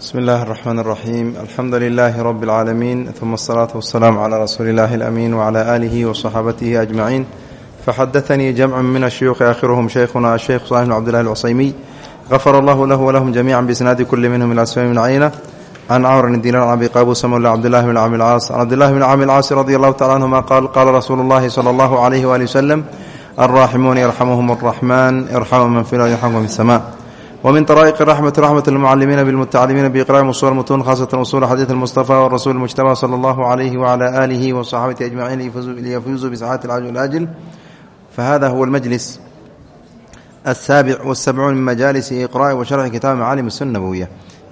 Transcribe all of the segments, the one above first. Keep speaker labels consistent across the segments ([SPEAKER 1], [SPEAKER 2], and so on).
[SPEAKER 1] bsmi اllahi الرحmn الرaxيim alxamdu لilaahi rb اlcaalamiin ثuma الصlaaةu والsalaam عlى rasuuli اllahi الأmiin وعlى آlihi وصaxaabatihi أجmaciin faxadaثanii jamcu min الshuyuuخi aakhiruhum shaykhuna asheykh صالح بn cbd اllahi الcusaymiy غafar allahu lahu wlahum jamiica bisnaadi kuli minhm ilى asfami bn cayna can cmr bn dinar can abi qabusa mawla cbdillahi bn cami اlcaas can cbdillahi bn cami اlcaasi radi allahu tacala anhuma qaal qaala rasuulu اllahi slى اllahu عalayh wali wslem alraaximuuna yarxamuhum الraxman irxamu man fi lard yarxamkum fi الsma wmin طrائq raxmat raxmat اlmucalimiina bاlmutacalimiina biqraءi usul mutun khasatan usul xadiid اlmustafa wrasul mujtaba slى اllahu عalayhi wعlى alihi wصaxaabati ajmaciin liyafuuzuu bisxaati اlcajl اlaajil fahada huwa اlmajlis الsaabic wالsabcuun min majalisi iqraءi wa sharxi kitaab macaalim الsuna nabowiya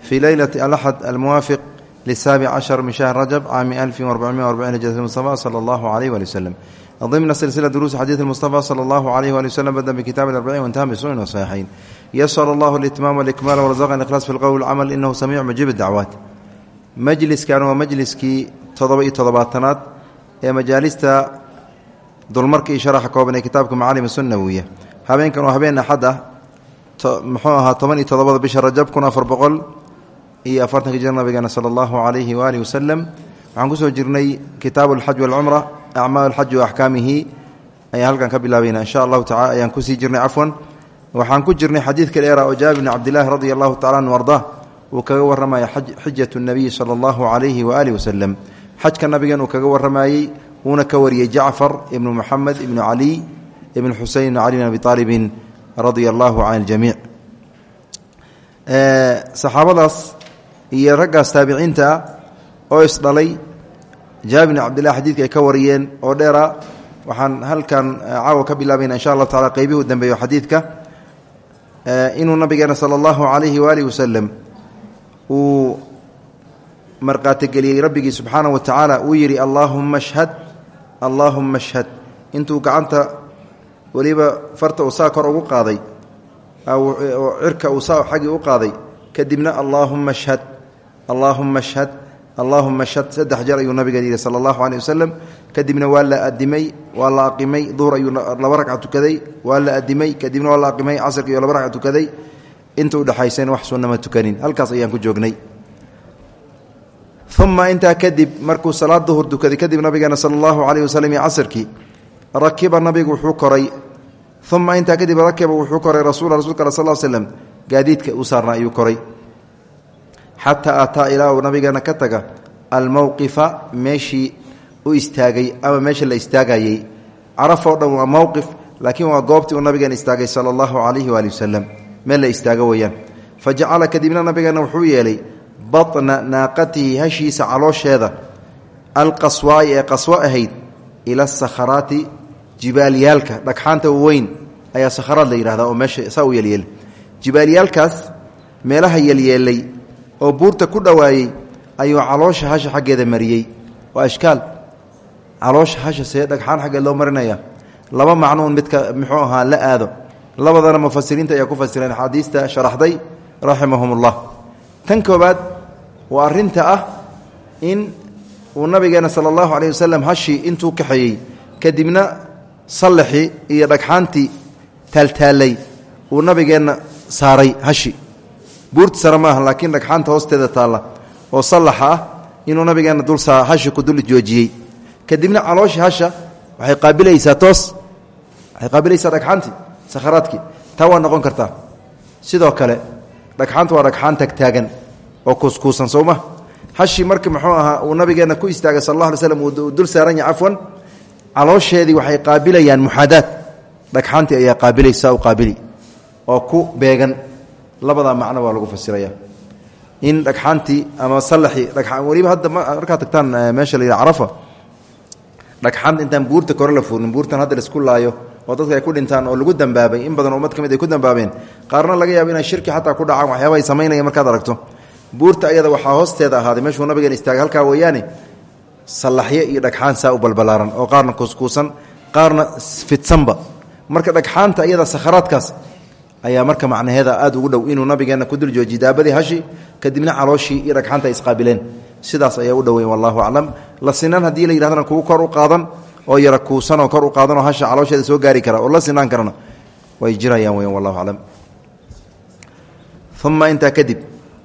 [SPEAKER 1] fii leylati alaxad almuwaafiq lisaabic cashar min shahr rajab caami alfi وarبcmiya وarبciin hijrat mustafa slى اllahu عalيh wali wslem ضمن سلسلة دروس xadيiث المصطفى صلى الله عليه وaلي وسلم bdأ بkتاب الأربعين وانتهى بسنن وصحيحين ysر الله الاتmام والإكمال ورزقna إkلاص في الqول والcمل إنه سميع مجيب الدعواaت majliskan waa majliskii todoba iyo todobaatanaad ee majaalista dulmarka iyo sharaxa kooban ee kitaabka macaalim الsunawiya habeenkan waa habeen axad ah muxuu ahaa toban iyo todobada bisha rajab kun afar boqol iyo afartanka jir nabigeena salى اllahu عalayhi وaalihi waslem waxaan kusoo jirnay kitaabu اlxaj wاlcumra acmaal xaji wa axkaamihi. Ayaan halkan ka bilaabayna insha allahu tacala ayaan ku sii jirnay cafwan. Waxaan ku jirnay xadiidka dheera oo jaabir bni cabdillahi radi allahu tacala an arda uu kaga warramaya xijat nabiyi sala allahu calayhi waaalih wasalam xajka uu kaga warramayey wuuna ka wariyey jacfar ibnu muxamed ibnu xusein ibnu cali bn abi aalibin radia allahu can ljamiic saxaabadaas iyo raggaas taabiciinta oo isdhalay jaabir bn cabdillah xadidka ay ka wariyeen oo dheera waxaan halkan caawa ka bilaabayna insha allahu tacala qeybihi u dambeeyo xadiidka. Inuu nabigeena sala allahu calayhi waaalih wasalam uu marqaatigeliyey rabbigii subxaanahu wa tacaala uu yidhi allaahumma ashhad allaahumma ashhad. Intuu gacanta weliba farta uu saa kor ugu qaaday oo cirka uu saa xaggii u qaaday kadibna allaahumma ashhad allaahumma ashhad allahuma shad. Saddex jeer ayuu nabiga yidhi sala allahu caleyh wasalam kadibna waa la adimay waa la aqimay duhur ayuu laba ragca tukaday. Waa la adimay kadibna waa la aqimay casrka iyo laba ragca tukaday. Inta udhexayseen wax sunnama tukanin. Halkaas ayaan ku joognay. Uma intaa kadib markuu salaad duhur tukaday kadib nabigeena sala allahu caleyh wasalam iyo casrkii rakiba nabigu wuxuu koray. Uma intaa kadib rakiba wuxuu koray rasul rasulka xataa ataa ilaa nabigeena ka taga almowqifa meeshii u istaagay ama meesha la istaagayey carafoo dhan waa mowqif laakiin waa goobtii uu nabigeena istaagay sala allahu calayhi waali wasalam meel la istaago weeyaan. Fa kadibna nabigeena wuxuu yeelay batna naaqatihi hashiisa caloosheeda alqaswaa'i ee qaswo ahayd ila sakharaati jibaalyaalka. Dhagxaanta weyn ayaa sakharaad la yidhahdaa oo meesha saa u yeelyeel jibaalyaalkaas meelaha yeelyeelay oo buurta ku dhowaayey ayuu caloosha hasha xaggeeda mariyey. Waa ishkaal. Caloosha hasha see dhagxaan xaggeed loo marinaya. Laba macnuun midka muxuu ahaa la aado. Labadana mufasiriinta ayaa ku fasireen axaadiista sharaxday raximahum ullah tan koobaad waa arrinta ah in uu nabigeena sala allahu caleyh wasalam hashii intuu kaxeeyey. Kadibna sallaxii iyo dhagxaantii taaltaallay uu nabigeenna saaray hashi buurta sare maaha laakiin dhagxaanta hoosteeda taalla oo sallaxa ah inuu nabigeena dul hashi ku dul joojiyey. Kadibna calooshii hasha waxay qaabilaysaa toos waxay qaabilaysaa dhagxaantii sakharaadkii. Taa waa noqon kartaa. Sidoo kale dhagxaanta waa dhagxaan tagtaagan oo kuuskuusan sowma hashii marka muxuu ahaa uu nabigeenna ku istaagay sal alla alay slam uu dul saaran yahay cafwan caloosheedii waxay qaabilayaan muxaadaad. Dhagxaantii ayaa qaabilaysa u qaabili oo ku beegan labadaa macno waa lagu fasiraya. In dhagxaantii ama salaxii weliba hadda markaad tagtaan meesha la yidha dhagxaanta intaan buurta kore la fuurnin buurtan hadda la isku laayo oo dadka ay ku dhintaan oo lagu dambaabay in badan ummad ka mid ay ku dambaabeen qaarna laga yaabo inay shirki xataa ku dhacaan waxyaaba ay samaynaya markaad aragto. Buurta ayada waxaa hoosteeda ahaaday meeshuu nabigan istaagay halkaa weeyaane sallaxyo iyo dhagxaan saa u balbalaaran oo qaarna kuuskuusan qaarna fidsanba. Marka dhagxaanta iyada sakharaadkaas ayaa marka macnaheeda aad ugu dhow inuu nabigeena ku dul joojiye daabadii hashi kadibna calooshii iyo dhagxaanta ay isqaabileen. Sidaas ayaa u dhoweyn wallahu aclam. La sinaan haddii la yidhahdana kugu kor u qaadan oo yara kuusan oo kor u qaadan oo hasha caloosheeda soo gaari kara oo la sinaan karana way jirayaan weyan wallahu aclam. Uma intaa kadib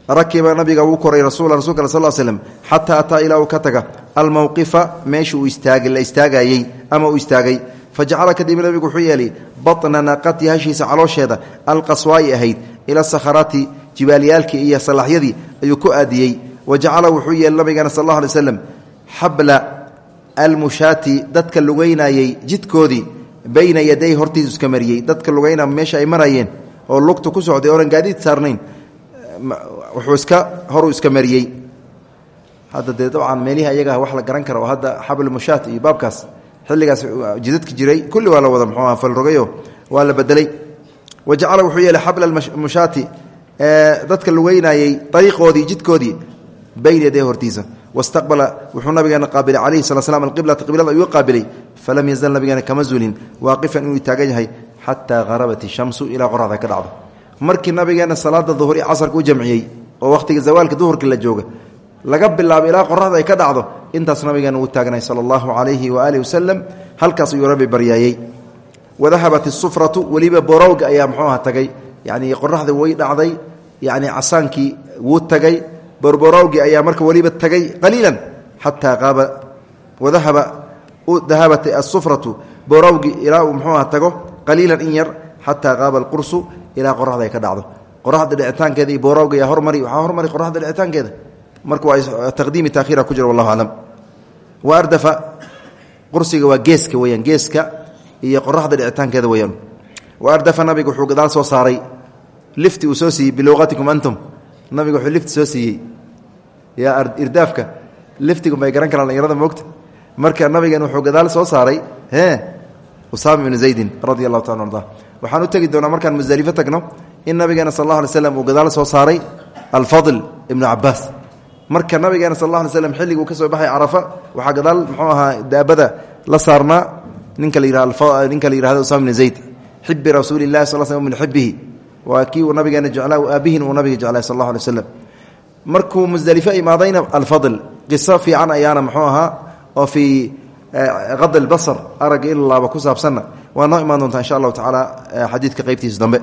[SPEAKER 1] rakiba nabiga wuu koray rasul rasulka sal slm xataa ataa ilaa uu ka taga almowqifa meesha uu la istaagayey ama uu istaagay fajacala kadib nabigu wuxuu yeelay batna naqati hashiisa caloosheeda alqaswaayi ahayd ila sakharaati jibaalyaalkii iyo salaxyadii ayuu ku aadiyey. Wa jacala wuxuu yeelay nabigana sal alla alay slam xabla almushaati dadka lugaynayey jidkoodii bayna yaday hortiisu iska mariyey dadka lugayna meesha ay marayeen oo lugta ku socday oonan gaadiid saarnayn wuxuu iska horuu iska mariyey hadda dee dabcan meelihi ayaga wax la garan kara hadda xablmushaat iyo baabkaas xilligaas jidadka jiray kulli waa la wada mxuu aha falrogayo waa la bedelay. Wa wuxuu yeelay xabla mushaati dadka lugeynayey ariiqoodii jidkoodii bayna yaday hortiisa. Wastaqbala wuxuu nabigeena qaabilay calayhi sala slam alqiblata qiblada ayuu qaabilay. Falam yazal nabigeena kama zulin waaqifan inuu taagan yahay xataa harabat ishamsu ilaa qoraxda ka dhacdo. Markii nabigeena salaada duhur iyo casarka u jamciyey oo wakhtiga zawaalka duhurka la jooga laga bilaabo ilaa qoraxda ay ka dhacdo intaas nabigeena uu taagnay sala allahu calayhi waaalih wasalam halkaas ayuu rabbi baryaayey. Wadahabat isufratu weliba borowga ayaa muxuu tagay. Yacnii qoraxda way dhacday yacni casaankii wuu tagay. Borborowgii ayaa marka weliba tagay qaliilan xataa qaaba. Wadahaba dahabat asufratu borowgii ilaa uu tago qaliilan in yar xataa qaaba alqursu ilaa qoraxda ka dhacdo. Qoraxda dhicitaankeeda iyo borowga ayaa hormari waxaa hormari qoraxda dhicitaankeeda marka waa taqdiimi taakhiira ku jira wallahu aclam wa ardafa qursiga waa geeska weyaan geeska iyo qoraxda dhicitaankeeda weyaan wa ardafa nabiga wuxuu gadaal soo saaray. Lifti soo siiyey biluqatikum antum. Nabiga wuxuu lifti soo siiyey. Yaa irdaafka liftigu may garan karaan dhalinyarada moogta. Marka nabigan wuxuu gadaal soo saaray e usaama ibnu zaydin radi taala arda waxaan u tegi doonaa markaan musdelifo tagno in nabigeena sal alla alay uu gadaal soo saaray alfadl ibnu cabaas marka nabigeena sal alla alay slam xilliguu ka soo baxay carafa waxaa gadaal muxuu ahaa daabada la saarnaa. Ninka la yihah ninka la yihahdo usama ibnu zayd. Xibi rasuuli llahi sal sl min xibihi waa kii uu nabigeena jeclaa aabihin uu nabiga jeclay sal allahu alay waslam markuu musdelifo imaadayna alfadl qiso fiican ayaana muxuu ahaa oo fii qad albasar aragga in laaba ku saabsanna. Noo imaan doontaa insha allahu tacaala xadiidka qeybtiisa dambe.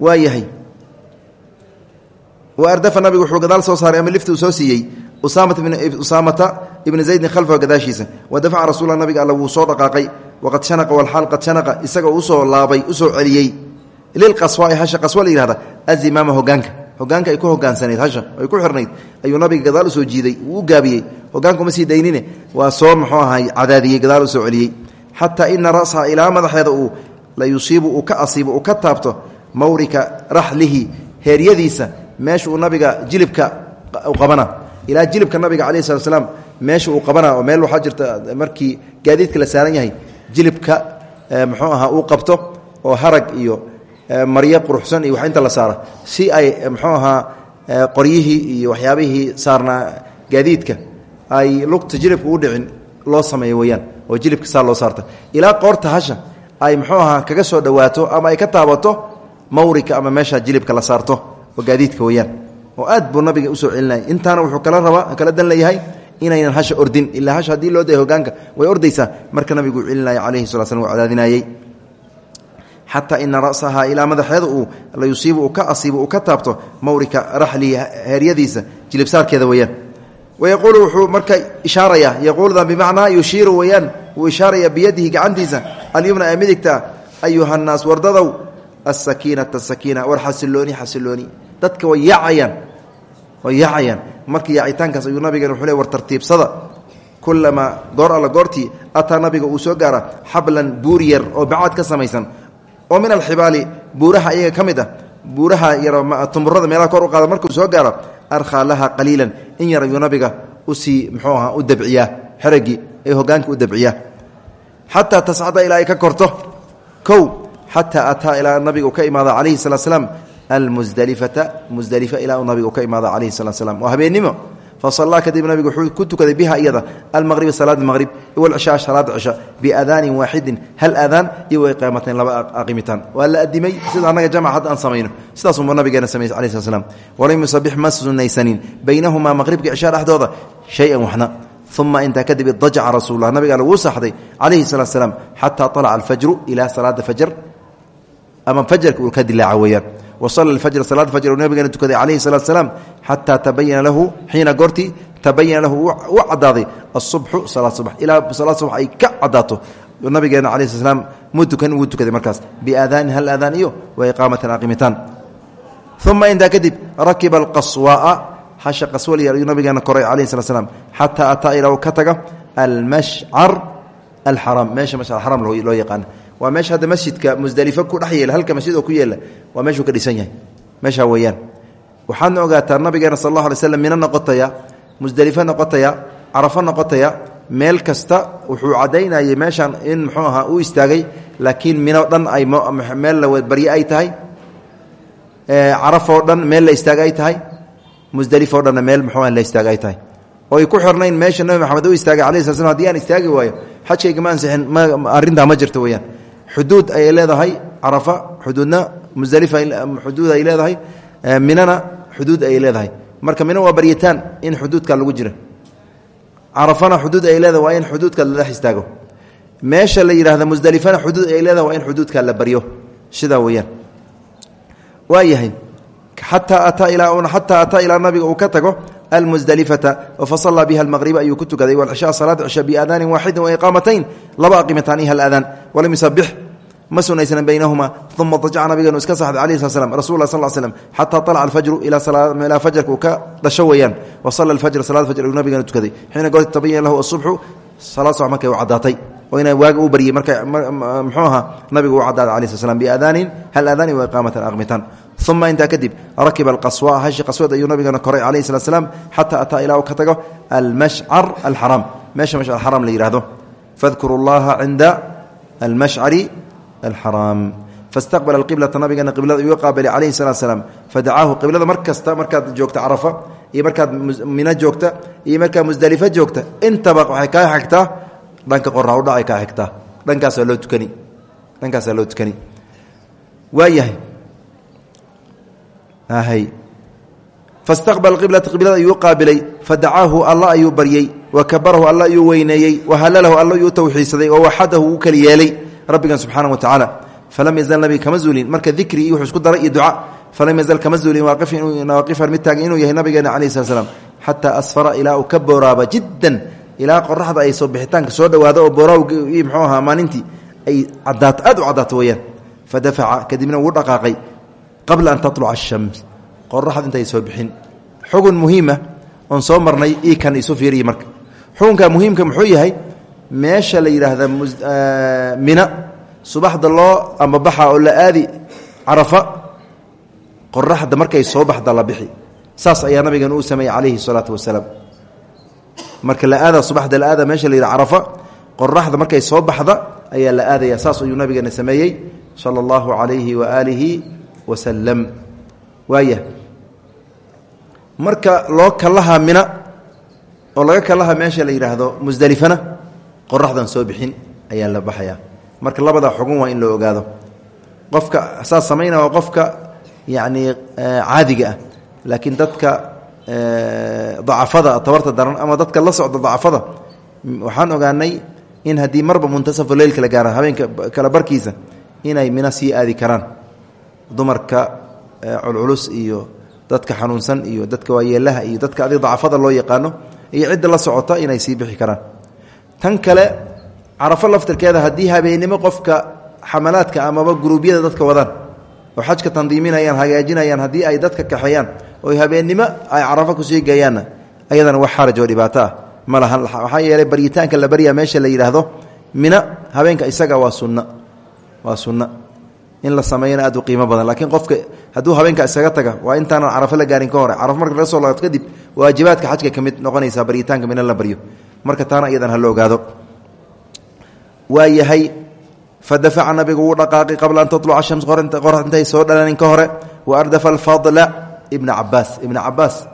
[SPEAKER 1] Waa yahay wa ardafa nabigu wuxuu gadaal soo saaray ama lifti uu soo siiyey usaamata ibna zaydin khalfahu gadaashiisa. Wa dafaca rasuula nabiga alla wuu soo dhaqaaqay. Waqad shanaqa walxaal qad shanaqa isagoo u soo laabay u soo celiyey. Lilqaswaai hasha qaswa la yihahda azimaama hogaanka. Hogaanka ay ku hogaansanayd hasha ay ku xirnayd. Ayuu nabiga gadaal u soo jiiday uu u gaabiyey. Hogaanka uma sii daynine waa soo muxuu ahay cadaadiyey gadaal u soo celiyey. Xataa ina rasaha ilaa madaxeeda uu la taabto mawrika raxlihi heeryadiisa meesha uu nabiga jilibka qabana. Ilaa jilibka nabiga calahi slat slaam meesha qabana oo meel waxaa jirta markii gaadiidka la saaran yahay jilibka muxuu ahaa uu qabto oo harag iyo maryo quruxsan iyo wax inta la saara si ay muxuu ahaa qoryihii iyo waxyaabihii saarnaa gaadiidka ay lugta jilibka u dhicin loo sameeyo weyaan oo jilibka saa loo saarta. Ilaa qoorta hasha ay muxuu ahaa kaga soo dhowaato ama ay ka taabato mawrika ama meesha jilibka la saarto oo gaadiidka oo aad buu nabiga u soo celinaya intaana wuxuu kala rabaa kala dan leeyahay inaynan hasha ordin. Ilaa hasha haddii loo daya hogaanka way ordaysaa. Marka nabigu celinaya calayhi sala slam cadaadinayey xataa ina rasahaa ilaa madaxeeda uu la yusiibu ka asiibo ka taabto mawrika raxlihi heeryadiisa jilibsaarkeeda weyaan wayaquulu wuxuu marka ishaaraya yaquuludan bimacnaa yushiiru weyaan wuu ishaaraya biyadihi gacantiisa. Alyumna ee midigta ayuha nnaas wardadow asakiinata sakiina war xasilooni xasilooni dadka way yaacayaan way yaacayaan marka yaacitaankaas ayuu nabigan wuxuu le war tartiibsada kulamaa goor alla goortii ataa nabiga uu soo gaara xablan buur yar oo bacaad ka samaysan oo min alxibaali buuraha iyaga ka mid ah buuraha yartumurada meelaha kor u qaada markuu soo gaaro arkhaa laha qaliilan in yar ayuu nabiga u sii muxuu ahaa u dabciyaa xeragii ee hogaanka u dabciyaa xataa tascada ilaa ay ka korto kow xataa ataa ilaa nabiga uu ka imaada calayhi salaa slaam almusdelifata musdelifa ilaa uu nabiga u ka imaada calayhi salaa slam waa habeennimo fasallaa kadib nabigu wuxuu ku tukaday biha iyada almaqriba salaada maqrib walcishaa salaada cisha biadaanin waaxidin hal aadaan iyo iqaamatain laba aqimitaan. Waa la adimay sida annaga jamc hadda aan samayno sidaasuma nabigeena samey alai sl slam walam yusabix ma sunaysanin baynahumaa maqribka cishaa dhexdooda shay-an waxna. Uma intaa kadib idajaca rasuullah nabiga laguu saxday calayhi salaa slaam xataa alaca alfajru ilaa salaada fajr ama fajarka uu ka dilaaca weeyaan. Wasala fajra salaad fajr nabigeena tukaday calayhi salaatu salaam xataa tabayana lahu xiina goortii tabayana lahu u cadaaday asubxu salaad subax. Ilaa salaad subax ay ka cadaato nabigeena calayi sl slam muu tukan wuu tukaday markaas. Biaadaanin hal aadaan iyo wa iqaamatan aqimitaan uma intaa kadib rakiba alqaswaaa hasha qaswal ayuu nabigeena koray calayhi slat slam xataa ataa ilaa uu ka taga almashcar alxaraam meesha mashcar xaram loo yaqaana waa meesha hadda masjidka musdelifo ku dhex halka masjid oo ku yeela waa meeshuu ka dhisan yahay. Meeshaa weeyaan. Waxaadna ogaataa nabigeena sal allahu alay slam mino noqotaya musdelifo noqotaya carafo noqotaya meel kasta wuxuu caddaynayay meeshaan in muxuu ahaa uu istaagay laakiin mino dhan ay meel la barye ay tahay. Carafoo dhan meel la istaaga ay tahay. Musdelifoo dhanna meel muxuu la istaaga ay tahay. Oo ku xirnayn meesha nabi maxamed u istaagay alai sla slam aan istaagi waayo xajkayga ma ansixin arrintaa ma jirto weyaan xuduud ayay leedahay carafa xuduudna musdalifa xuduud ay leedahay minana xuduud ayay leedahay. Marka mina waa baryitaan in xuduudka lagu jira carafana xuduud ay leedahay waa in xuduudka la dhex istaago. Meesha la yidhahda musdelifana xuduud ay leedahay waa in xuduudka la baryo. Sidaa weyaan waa yahay xataa ataa ilaa xataa ataa ilaa nabiga uu ka tago almusdelifata fasallaa biha almaqriba ayuu ku tukaday walcishaa salaada cisha biaadaanin waaxidin waiqaamatayn laba aqimataan iyo hal aadaan walam yusabix ma sunaysnan baynahuma uma dajaca nabigeenu iska saxday alayh slat slam rasul lah sal slm xataa alaca alfajru ilaa fajarka uu ka dhasho weeyaan wasala alfajr salaad fajr ayuu nabigeenu tukaday xiina goorti tabayan lahu asubxu salaad subax markay u caddaatay oo ina waaga u baryey marka muxuu ahaa nabigu u cadaaday alai sl slam biaadaanin hal aadaanin waiqaamatan aqmitaan uma intaa kadib rakiba alqaswa hashi qaswad ayuu nabigeena koray calayhi slat slam xataa ataa ilaa uu ka tago almashcar alxaraam meesha mashcar xaraam la yihahdo fadkuru llaha cinda almashcari alxaraam fastaqbala alqiblata nabigeena qiblada iyu qaabilay calayhi salatu slam fadacaahu qiblada mar kasta markaad joogta carafa iyo markaad mino joogta iyo markaad musdelifo joogta intaba waxay kaa xigtaa dhanka qoraa udhacay kaa xigtaa dhankaasaa loo tukani dhankaasaa loo tukani waayahay fastaqbala qiblata qiblada ayuu qaabilay. Fadacaahu alla ayuu baryey wa kabarahu alla ayuu weyneeyey. Wahalalahu alla ayuu tawxiidsaday oo waxadahu uu kali yeelay. Rabbigan subxaana wa tacaala. Falam yazal nabiga kama zuulin. Marka dikri iyo wuxuu isku daray iyo duca. Falam yazal kama zuulin. Waaqifan mid taagan inuu yahay nabigeena calayhi slat slam xataa asfara ilaa uu ka booraaba jiddan. Ilaa qoraxda ay soo bixitaanka soo dhowaado oo booraaw iyo mxuu ahaa maalintii ay cadaato aad u caddaato weyaan fadafaca kadibna wuu dhaqaaqay qabla an taluca ashams qoraxda intay soo bixin. Xugun muhiima oon soo marnay ii kan isu fiiriya marka. Xukunka muhiimka muxuu yahay meesha la yidhaahda mina subaxda loo amabaxa oo la aadi carafa qoraxda markay soo baxda la bixi. Saas ayaa nabigan uu sameeyey calayhi salaatu wasalaam. Marka la aada subaxda la aada meesha la yidhaha carafa qoraxda markay soo baxda ayaa la aadaya saas ayuu nabigeena sameeyey sala allahu calayhi waaalihi wasalam waaya. Marka loo kalahaa mina oo laga kalaha meesha la yidhaahdo musdelifana qoraxdan soo bixin ayaa la baxaya. Marka labada xugun waa in loo ogaado. Qofka saas samaynaya waa qofka yacni caadiga ah. Laakiin dadka dacafada tabarta daran ama dadka la socda dacafada waxaan ogaanay in haddii marba muntasafo leylka la gaara habeenka kala barkiisa inay mina sii aadi karaan dumarka culculus iyo dadka xanuunsan iyo dadka waayeelaha iyo dadka adig dacafada loo yaqaano iyo cidda la socota inay sii bixi karaan. Tan kale carafo laftirkeeda haddii habeennimo qofka xamalaadka amaba guruubyada dadka wadaan oo xajka tandiiminayaan hagaajinayaan haddii ay dadka kaxeeyaan oo habeennimo ay carafo ku sii geeyaanna ayadana wax xaraj oo dhibaato ah ma lahan. Waxaa yeelay baryitaanka la baryaa meesha la yidhaahdo mina habeenka isaga waa sunna. Waa sunna in la sameeyana aad u qiimo badan. Laakiin qofka hadduu habeenka isaga taga waa intaanan carafo la gaarin ka hore. Carafo marka laga soo laabto kadib waajibaadka xajka ka mid noqonaysaa baryitaanka la baryo. Marka taana iyadan ha la ogaado. Waa yahay fadafaca nabigu wuu dhaqaaqay qabla an taluca shams qorax intay soo dhalanin ka hore. Wa ardafa alfadla ibna cabaas. Ibna cabaas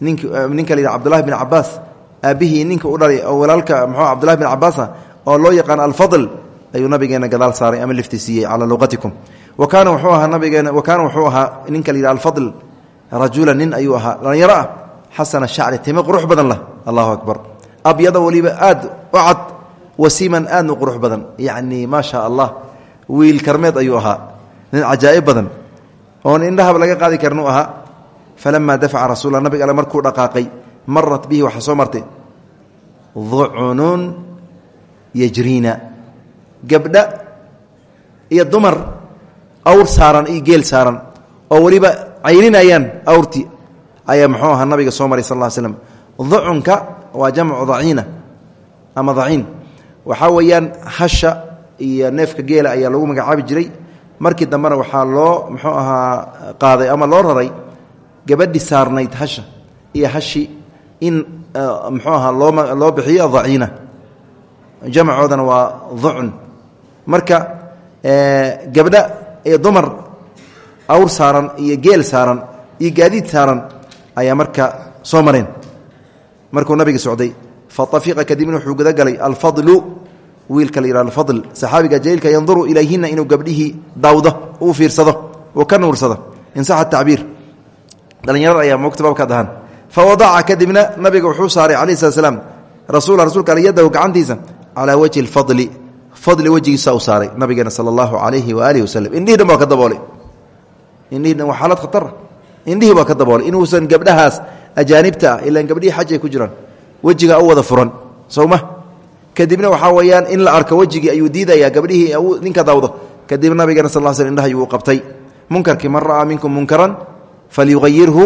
[SPEAKER 1] nink ninka la yidha cbdullahi bn cabaas ninka u dhalay oo walaalka mxuu cbdullahi bn cabaasa oo loo yaqaan alfadl ayuu nabigeena gadaal saaray ama lifti siiyey calaa luqatikum wa kaana wuxuu ahaa nabigeena wa kaana wuxuu ahaa ninka la yidhaha alfadl rajula nin ayuu ahaa. Dhalinyaro ah xasana shacri timo qurux badan lah. Allahu akbar. Abyada weliba aad u cad wasiman aadna u qurux badan. Yacni maa sha allah wiil karmeed ayuu ahaa. Nin cajaa'ib badan. Oon indhahaba laga qaadi karnu ahaa falamaa dafaca rasuula nabig alle markuu dhaqaaqay marat bihi waxaa soo martay ducunun yajriina gabdha iyo dumar awr saaran iyo geel saaran oo weliba cayninayaan awrtii ayaa muxuu ahaa nabiga soo maray sal slam ducunka waa jamcu daciina ama daciin. Waxaa weeyaan hasha iyo neefka geela ayaa lagu magacaabi jiray. Markii dambena waxaa loo muxuu ahaa qaaday ama loo raray gabadhi saarnayd hasha iyo hashi in muxuu ahaa loo loo bixiyo daciina. Jamcoodana waa ducun marka gabdha iyo dumar awr saaran iyo geel saaran iyo gaadiid saaran ayaa marka soo mareen. Markuu nabiga socday faafiqa kadibna wuxuu gudagalay alfadlu wiilka la yihah alfadl saxaabiga jaliilka yanduru ilayhina inuu gabdhihii daawdo uu fiirsado uu ka nuursado insaxa tacbiir. Dhallinyarada ayaa mogtababka dahan fa wadaca kadibna nabiga wuxuu saaray calayhi slat slam rasuula rasuulka al yadahu gacantiisa calaa wajhi lfadli fadli wejigiisa u saaray nabigeena sala allahu calayhi waaalih waslem indhihii dhan baa ka daboolay. Indhihii waa xaalad khatara indhihii baa ka daboolay. Inuusan gabdhahaas ajaanibta ah ilaan xaj ay ku jiraan wejiga u wada furan. Sowma kadibna waxaa weeyaan in la arko wejigii ayuu diidayaa gabdhihii ninka dawdo kadib nabigeena sal sl indhaha ayuu qabtay. Munkarkii man ra'aa minkum munkaran falyuayirhu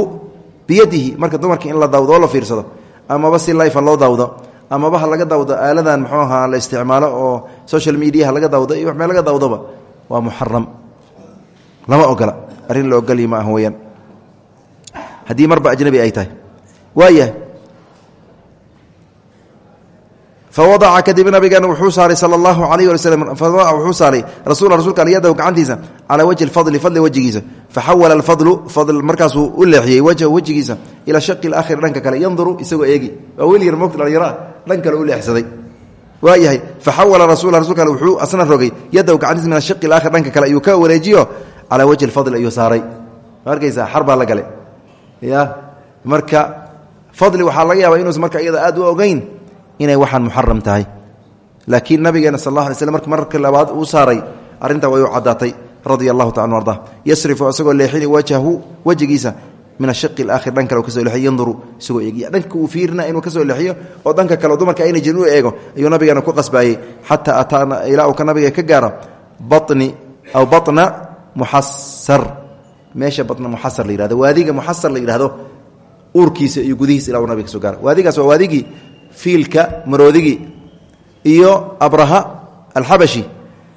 [SPEAKER 1] biyadihi. Marka dumarkii in la dawdo oo la fiirsado amaba si layfa loo dawdo amaba ha laga dawdo aaladan muxuu ahaa la isticmaalo oo social mediaha laga dawdo iyo waxmee laga dawdoba waa muxaram lama ogola arrin la ogolyi ma ah weyaan marba ajnabi ay tahay. Waayahay fawadaca kadib nabigeena wuxuu saaray sal allahu alayh wali fawadaca wuxuu saaray rasuula rasuulka alyadahu gacantiisa calaa wajhi lfadli fadli wejigiisa faxawala alfadlu fadl markaasuu u leexiyey wajhu wejigiisa ilaa shaqi laakhir dhanka kale yanduru isagoo eegi. Waa weli yar mogta dhallinyaraa dhan kale u leexsaday. Waayahay faxawala rasuula rasulka ale wuxuu asna rogay yadahu gacantiisa min ashaqi laakhir dhanka kale ayuu ka wareejiyo calaa wajhi lfadli ayuu saaray. Arkaysaa xar baa la gale ya marka fadli waxaa laga yaaba inuusan marka iyada aad u ogeyn inay waxaan muxaram tahay. Laakiin nabigeena sal alla alay slm mark marka labaad uu saaray arrintaa way u caddaatay radia allahu taala arda yasrifu isagoo leexini wajhahu wejigiisa min ashaqi alaakhir dhan kale ka soo leexiyo yanduru isagoo eegiya dhanka uu fiirina inuu ka soo leexiyo oo dhanka kale dumarka ayna jirin eego ayuu nabigeena ku qasbaayey xataa ataana ilaa uu nabiga ka gaaro bani aw bana muxasar meesha bana muxasar la yihahdo waadiga muxasar la yidhahdo iyo gudihiisa ilaa uu nabiga ka soo gaaro. Waadigaas waa waadigii fiilka maroodigii iyo abraha alxabashi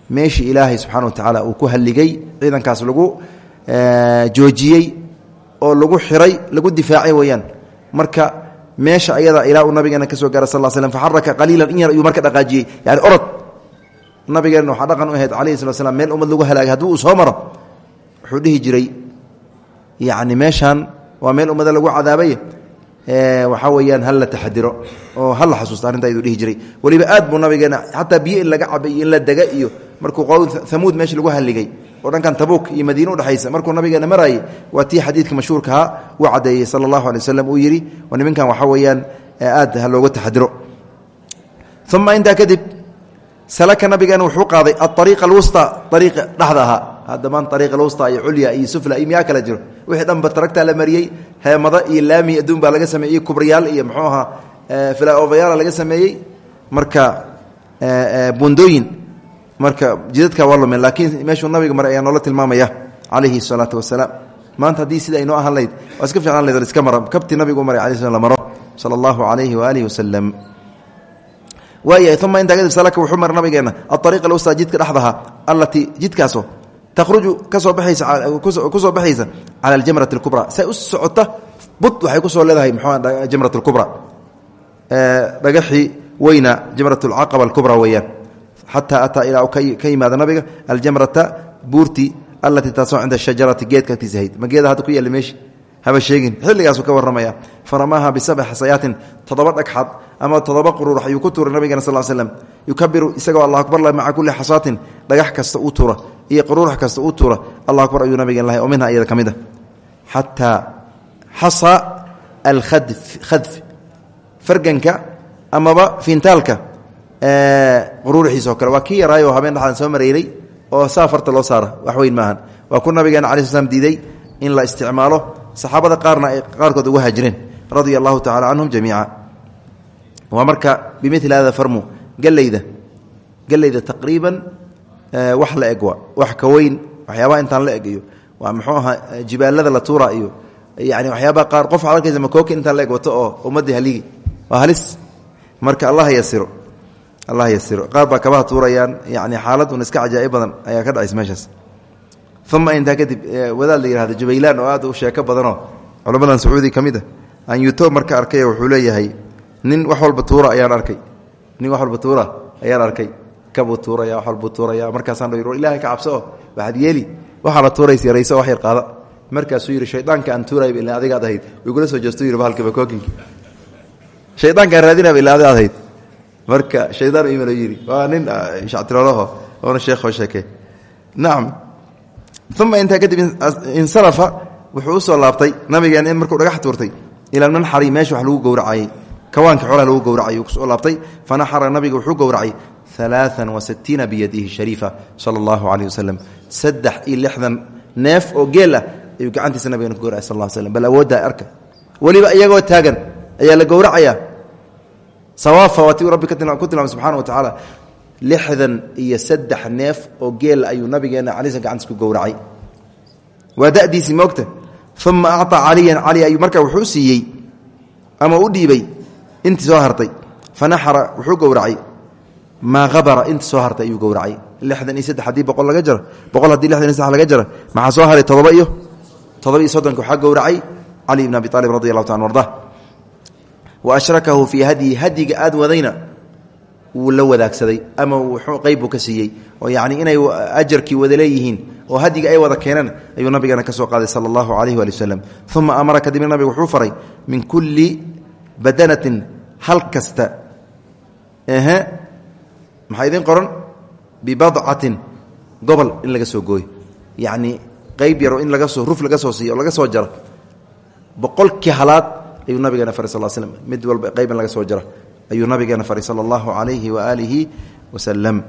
[SPEAKER 1] meeshii ilaahay subxana wa tacaala uu ku halligay ciidankaas lagu joojiyey oo lagu xiray lagu difaacay weeyaan. Marka meesha ayada ilaa uu nabigeena ka soo gaara sal slm faxaraka qaliilan in yar ayuu marka dhaqaajiyey. Yani orod. Nabigeenna waxaa dhaqan u ahayd calayhi slat slam meel ummad lagu halaagay haddii uu soo maro wuxuu dhihi jiray yani meeshaan waa meel ummada lagu cadaabay waxaa weyaan hal la taxadiro oo hal la xasuusta arrinta ayuu dhihi jiray. Weliba aad buu nabigeena xataa biyo in laga cabay iyo in la dega iyo markuu qowl hamuud meesha lagu halligay oo dhankan tabuuk iyo madiine udhexaysa markuu nabigeena maraayey waa tii xadiidka mashhuurkaha uu caddeeyey sala allahu alay waslem uu yidhi waa niminkan waxaa weeyaan aad ha looga taxadiro. Uma intaa kadib salaka nabigeena wuxuu qaaday aariiqa alwusta ariiqa dhexda ahaa. Haddamaan ariiq alwusta iyo culya iyo sufla iyo miyaa kala jiro. Wixii dhanba taragtaa la mariyey heemada iyo laami adduun baa laga sameeyey kubriyaal iyo muxuu ahaa filaovayaala laga sameeyey. Marka bundooyin marka jidadka waa lumeen laakiin meeshuu nabiga maray ayaa noola tilmaamaya calayhi salaatu wasalaam. Maanta haddii sida aynoo ahaan lahayd waa iska fiicnaan lahayd iska mara kabtii nabigu u maray alay sl la maro. Sala allahu calayhi waaalihi wasalam waayahay uma intaa kadib salaka wuxuu maray nabigeena aariiqa alwusta jidka dhexdaha allatii jidkaasoo takhruju ka soo baxaysa ku soo baxaysa cala aljamrati alkubra. Say u socota bud waxay ku soo leedahay muxuu jamrat alkubra. Dhagaxii weyna jamrat alcaqaba alkubra weeyaan xataa ataa ilaa ka yimaada nabiga aljamrata buurti allatii taasoo cinda shajarati geedka agtiisa ahayd ma geeda hadda ku yaalla meeshi? Haba sheegin. Xilligaasuu ka warramaya. Faramaaha bisabci xasayaatin toddoba dhagxad ama toddoba quruurax ayuu ku tuuray nabigeena sal l slam yukabiru isagoo allah akbar maca kulli xasaatin dhagax kasta uu tuura iyo quruurax kasta uu tuura allah akbar ayuu nabigeen lahay oo minha iyada ka mid a xataa xasa alkhadf farganka amaba fiintaalka quruurixiisa oo kale. Waa kii yaraayoo habeen dhexdan soo mareynay oo saa farta loo saara wax weyn maahan. Waa ku nabigeena cala sl slam diiday in la isticmaalo. Saxaabada qaarna ay qaarkood uga haajireen radia allahu tacala canhum jamiica marka bimili hada farmu gelayda gelayda taqriiban wax la eg wa wax ka weyn waxyaabaha intaan la eg waa muxuu ahaa jibaalada la tuura iyo yani qaar qof waxad arkaysa makooki intaan la eg oo ummaddii haligi. Waa halis. Marka allah yasiro allah yasiro qaar baa kabaha tuurayaan. Yani xaalad un iska cajaa'ib badan ayaa ka dhacaysa meeshaas. Uma intaa kadib wadaad la yihahdo jubaylaan oo aad u sheeko badanoo culamadan sacuudi ka mid a aan yuto marka arkay wuxuu leeyahay nin wax walba tuura ayaan arkay. Nin wax walba tuura ayaan arkay. Kabuu tuuraya wax walbuu tuuraya markaasaan dh ilahay ka cabso oo waxaad yeeli. Waxaana tuuraysa yarayso wax yar qaada. Markaasuu yidhi shaydaanka aan tuurayba ila adigaad ahayd. Igula soo jeestu yidhi bahalka bakookinka shaydaanka aan raadinayba ila adigaad ahayd marka shaydaan iman yidhi waa nin shactiroolaho oona sheekoo sheekey nacam uma intaa kadib insarafa wuxuu u soo laabtay nabigeen in markuu dhagax tuurtay. Ila manxari meesha wax lagu gowracayey kawaanka xoolaha lagu gowracay uu ku soo laabtay. Fanaxara nabiga wuxuu gowracay alaaan wasitiina biyadihi shariifa sala allahu caleyh wasalam saddex iyo lixdan oo geel ah ayuu gacantiisa nabigeen ku gowracay sal slm bal awooddaa arka. Weliba iyagoo taagan ayaa la gowracayaa sawaafa waatiu rabbi ku tilmaamay subxana wa tacaala lixdan iyo saddex neef oo geela ayuu nabigeena caliisa gacantiis ku gowracay. Waa dadiisii moogta uma acطaa caliyan cali ayuu wuxuu siiyey ama u dhiibay intii soo hartay. Fanaxara wuxuu gowracay. Maa abara intii soo hartay ayuu gowracay. Lixdan iyo haddii boqol laga jaro boqol haddii lixdan iyo laga jaro maxaa soo haray? Todoba iyo todoba iyo soddonka gowracay cali ibn abi aalib radi allahu ta wa ashrakahu fii hadyi hadyiga aad wadayna wuu la wadaagsaday ama qayb buu ka siiyey oo yani inay ajarkii wada leeyihiin oo hadiga ay wada keeneen ayuu nabigana ka soo qaaday sala allahu alayh waali wasalam uma amara kadibna nabiga wuxuu faray min kulli badanatin hal kasta. Ehe. Maxaa idiin qoran? Bibadcatin gobol in laga soo gooyo. Yacni qayb yaro in laga soo ruf laga soo siiyo laga soo jaro. Boqolkii halaad ayuu nabigeena faray sal slm mid walba qayb in laga soo jaro ayuu nabigeena faray sala allahu calayhi waaalihi wasalam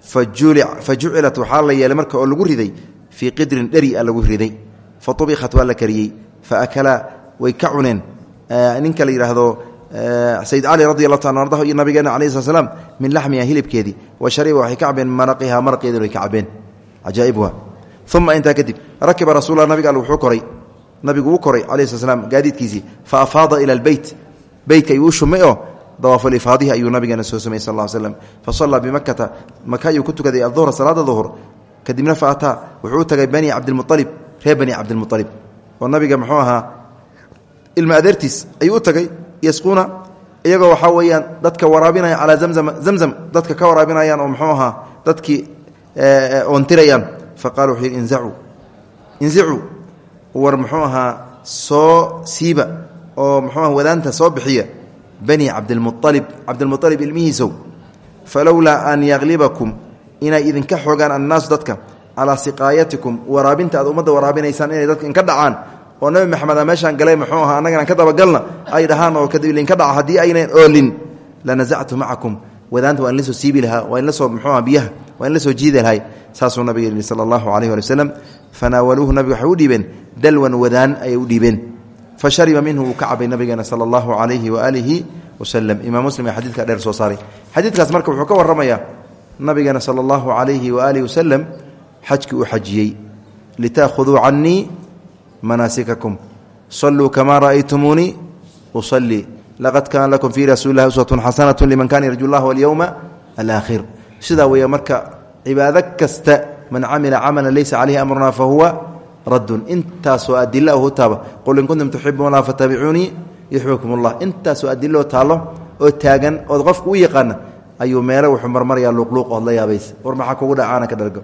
[SPEAKER 1] fa jucilat waxaa la yeelay marka oo lagu riday fii qidrin dheri a lagu riday. Fa ubikat waa la kariyey. Fa akalaa way ka ninka la yidhaahdo sayid cali radi allahu ta ardahu iyo nabigeena slat slam min laxmiha hilibkeedii. Wa shariba waxay ka cabeen maraqiha maraqeedina way ka cabeen. Intaa kadib rakiba rasulla nabiga all wuxuu koray nabigu uu koray alayh slat slam gaadiidkiisii. Fa afaada ila albeyt beytka ayuu u shumay oo dawaafulifaadihi ayuu nabigeena soo slm fa sallaa bimakata maka ayuu ku tukaday aduhra salaada duhur. Kadibna fa wuxuu u tagay bani cabdilmualib reer bani cabdilmualib oo nabiga muxuu ahaa ilma adeertiis ayuu u tagay yasquuna. Iyagoo waxaa weeyaan dadka waraabinaya calaa zamzam zamzam dadka ka waraabinayaan oo muxuu ahaa dadkii oontirayaan fa qala wuxuu yidhi inzacuu war muxuu ahaa soo siiba oo muxuu aha wadaanta soo bixiya bani cabdilmualib cabdilmualib ilmihiisow falowlaa an yaklibakum inay idinka xoogaan annaasu dadka calaa siqaayatikum waraabinta aad ummadda waraabinaysaan inay dadka inka dhacaan. Oo nabi maxameda meeshaan galay muxuu ahaa annaganaan ka dabagalna ay dhahaan oo kadib idinka dhaca. Haddii aynan oolin lanasactu macakum wadaanta waa in la soo siibi lahaa waa in la soo muxuu aha biyaha waa in la soo jiidi lahay saasuu nabiga yidhi sala allahu calayh wali wasalam nabiga waxay u dhiibeen dalwan wadaan ayay u dhiibeen. Fashariba minhu wuu ka cabay nabigeena sala allahu calayhi waaalihi wasalam imaam muslim ee xadiidka dheer soo saaray. Xadiidkaas marka wuxuu ka warramayaa nabigeena sala allahu calayhi waaalihi wasalam xajkii uu xajiyey. Litaakhuduu canii manaasikakum. Saluu kamaa ra'aytumuunii usalii laqad kaana lakum fii rasuuli lahi uswatun xasanatu liman kana yarju llah walyowma alaakhir sidaa weeye marka cibaado kasta man camila camalan laysa caleyhi amruna fahuwa raddun intaasoo adila u taaba qul in kuntum tuxibuuna fatabicuunii yuxbibkum allah intaasoo adiloo taallo oo taagan ood qofku u yaqaana ayuu meelo wuxuu marmarayaa luuqluuq ood la yaabaysa war maxaa kugu dhacaana ka dhargo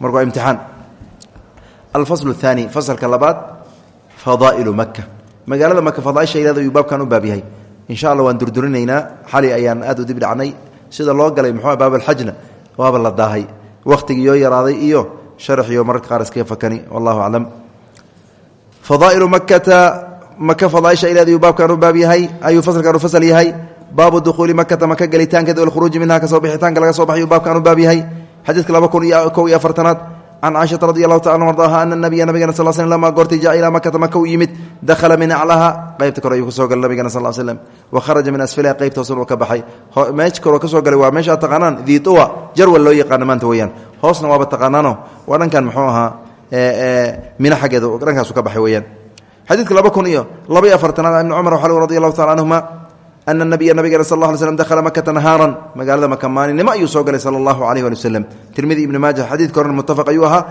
[SPEAKER 1] marka waa imtixaan alfaslu thaani fasalka labaad fadaa'ilu maka magaalada maka fadaaishaeeda ayuu baabkan u baab yahay insha allah waan durdurinaynaa xali ayaan aad u dib dhacnay sida loo galay muxuu baabalxajna waaba la daahay. Wakhtigii yoo yaraaday iyo sharaxiyo mararka qaar iskaga fakani. Wallahu aclam fadaa'ilu makata maka fadaaisha ileed ayuu baabkan u baab yahay. Ayuu fasalkan u fasal yahay. Baabu dukhuuli makata maka gelitaankeeda walkhuruuji minha ka soo bixitaanka laga soo baxay ayuu baabkan u baab yahay. Xadiidka laba kun iyo kow iyo afartanaad can caaishata radi allahu taala ardaha ana nabiya nabigana sal sl lama goortay jaa ilaa makata maka u yimid dakhala min aclaha qaybta kore ayuu ka soo galay nabigana sal slm wa kharaja min asfaliha qaybta hoosan uu ka baxay meesha koroo ka soo galay waa meesha ad taqaanaan diiuwa jarwal loo yaqaana maanta weyaan hoosna waaba taqaanaano waa dhankan muxuu ahaa mina xaggeeda dhankaasu ka baxay weyaan xadiidka laba kun iyo laba iyo afartanaad ibni ana nabiya nabigana sal ly slm dakhala makata nahaaran magaalada maka maalinimo ayuu soo galay sala allahu alayh ali waslem tirmidi ibni maaja xadiidka horan muttafaq ayuu ahaa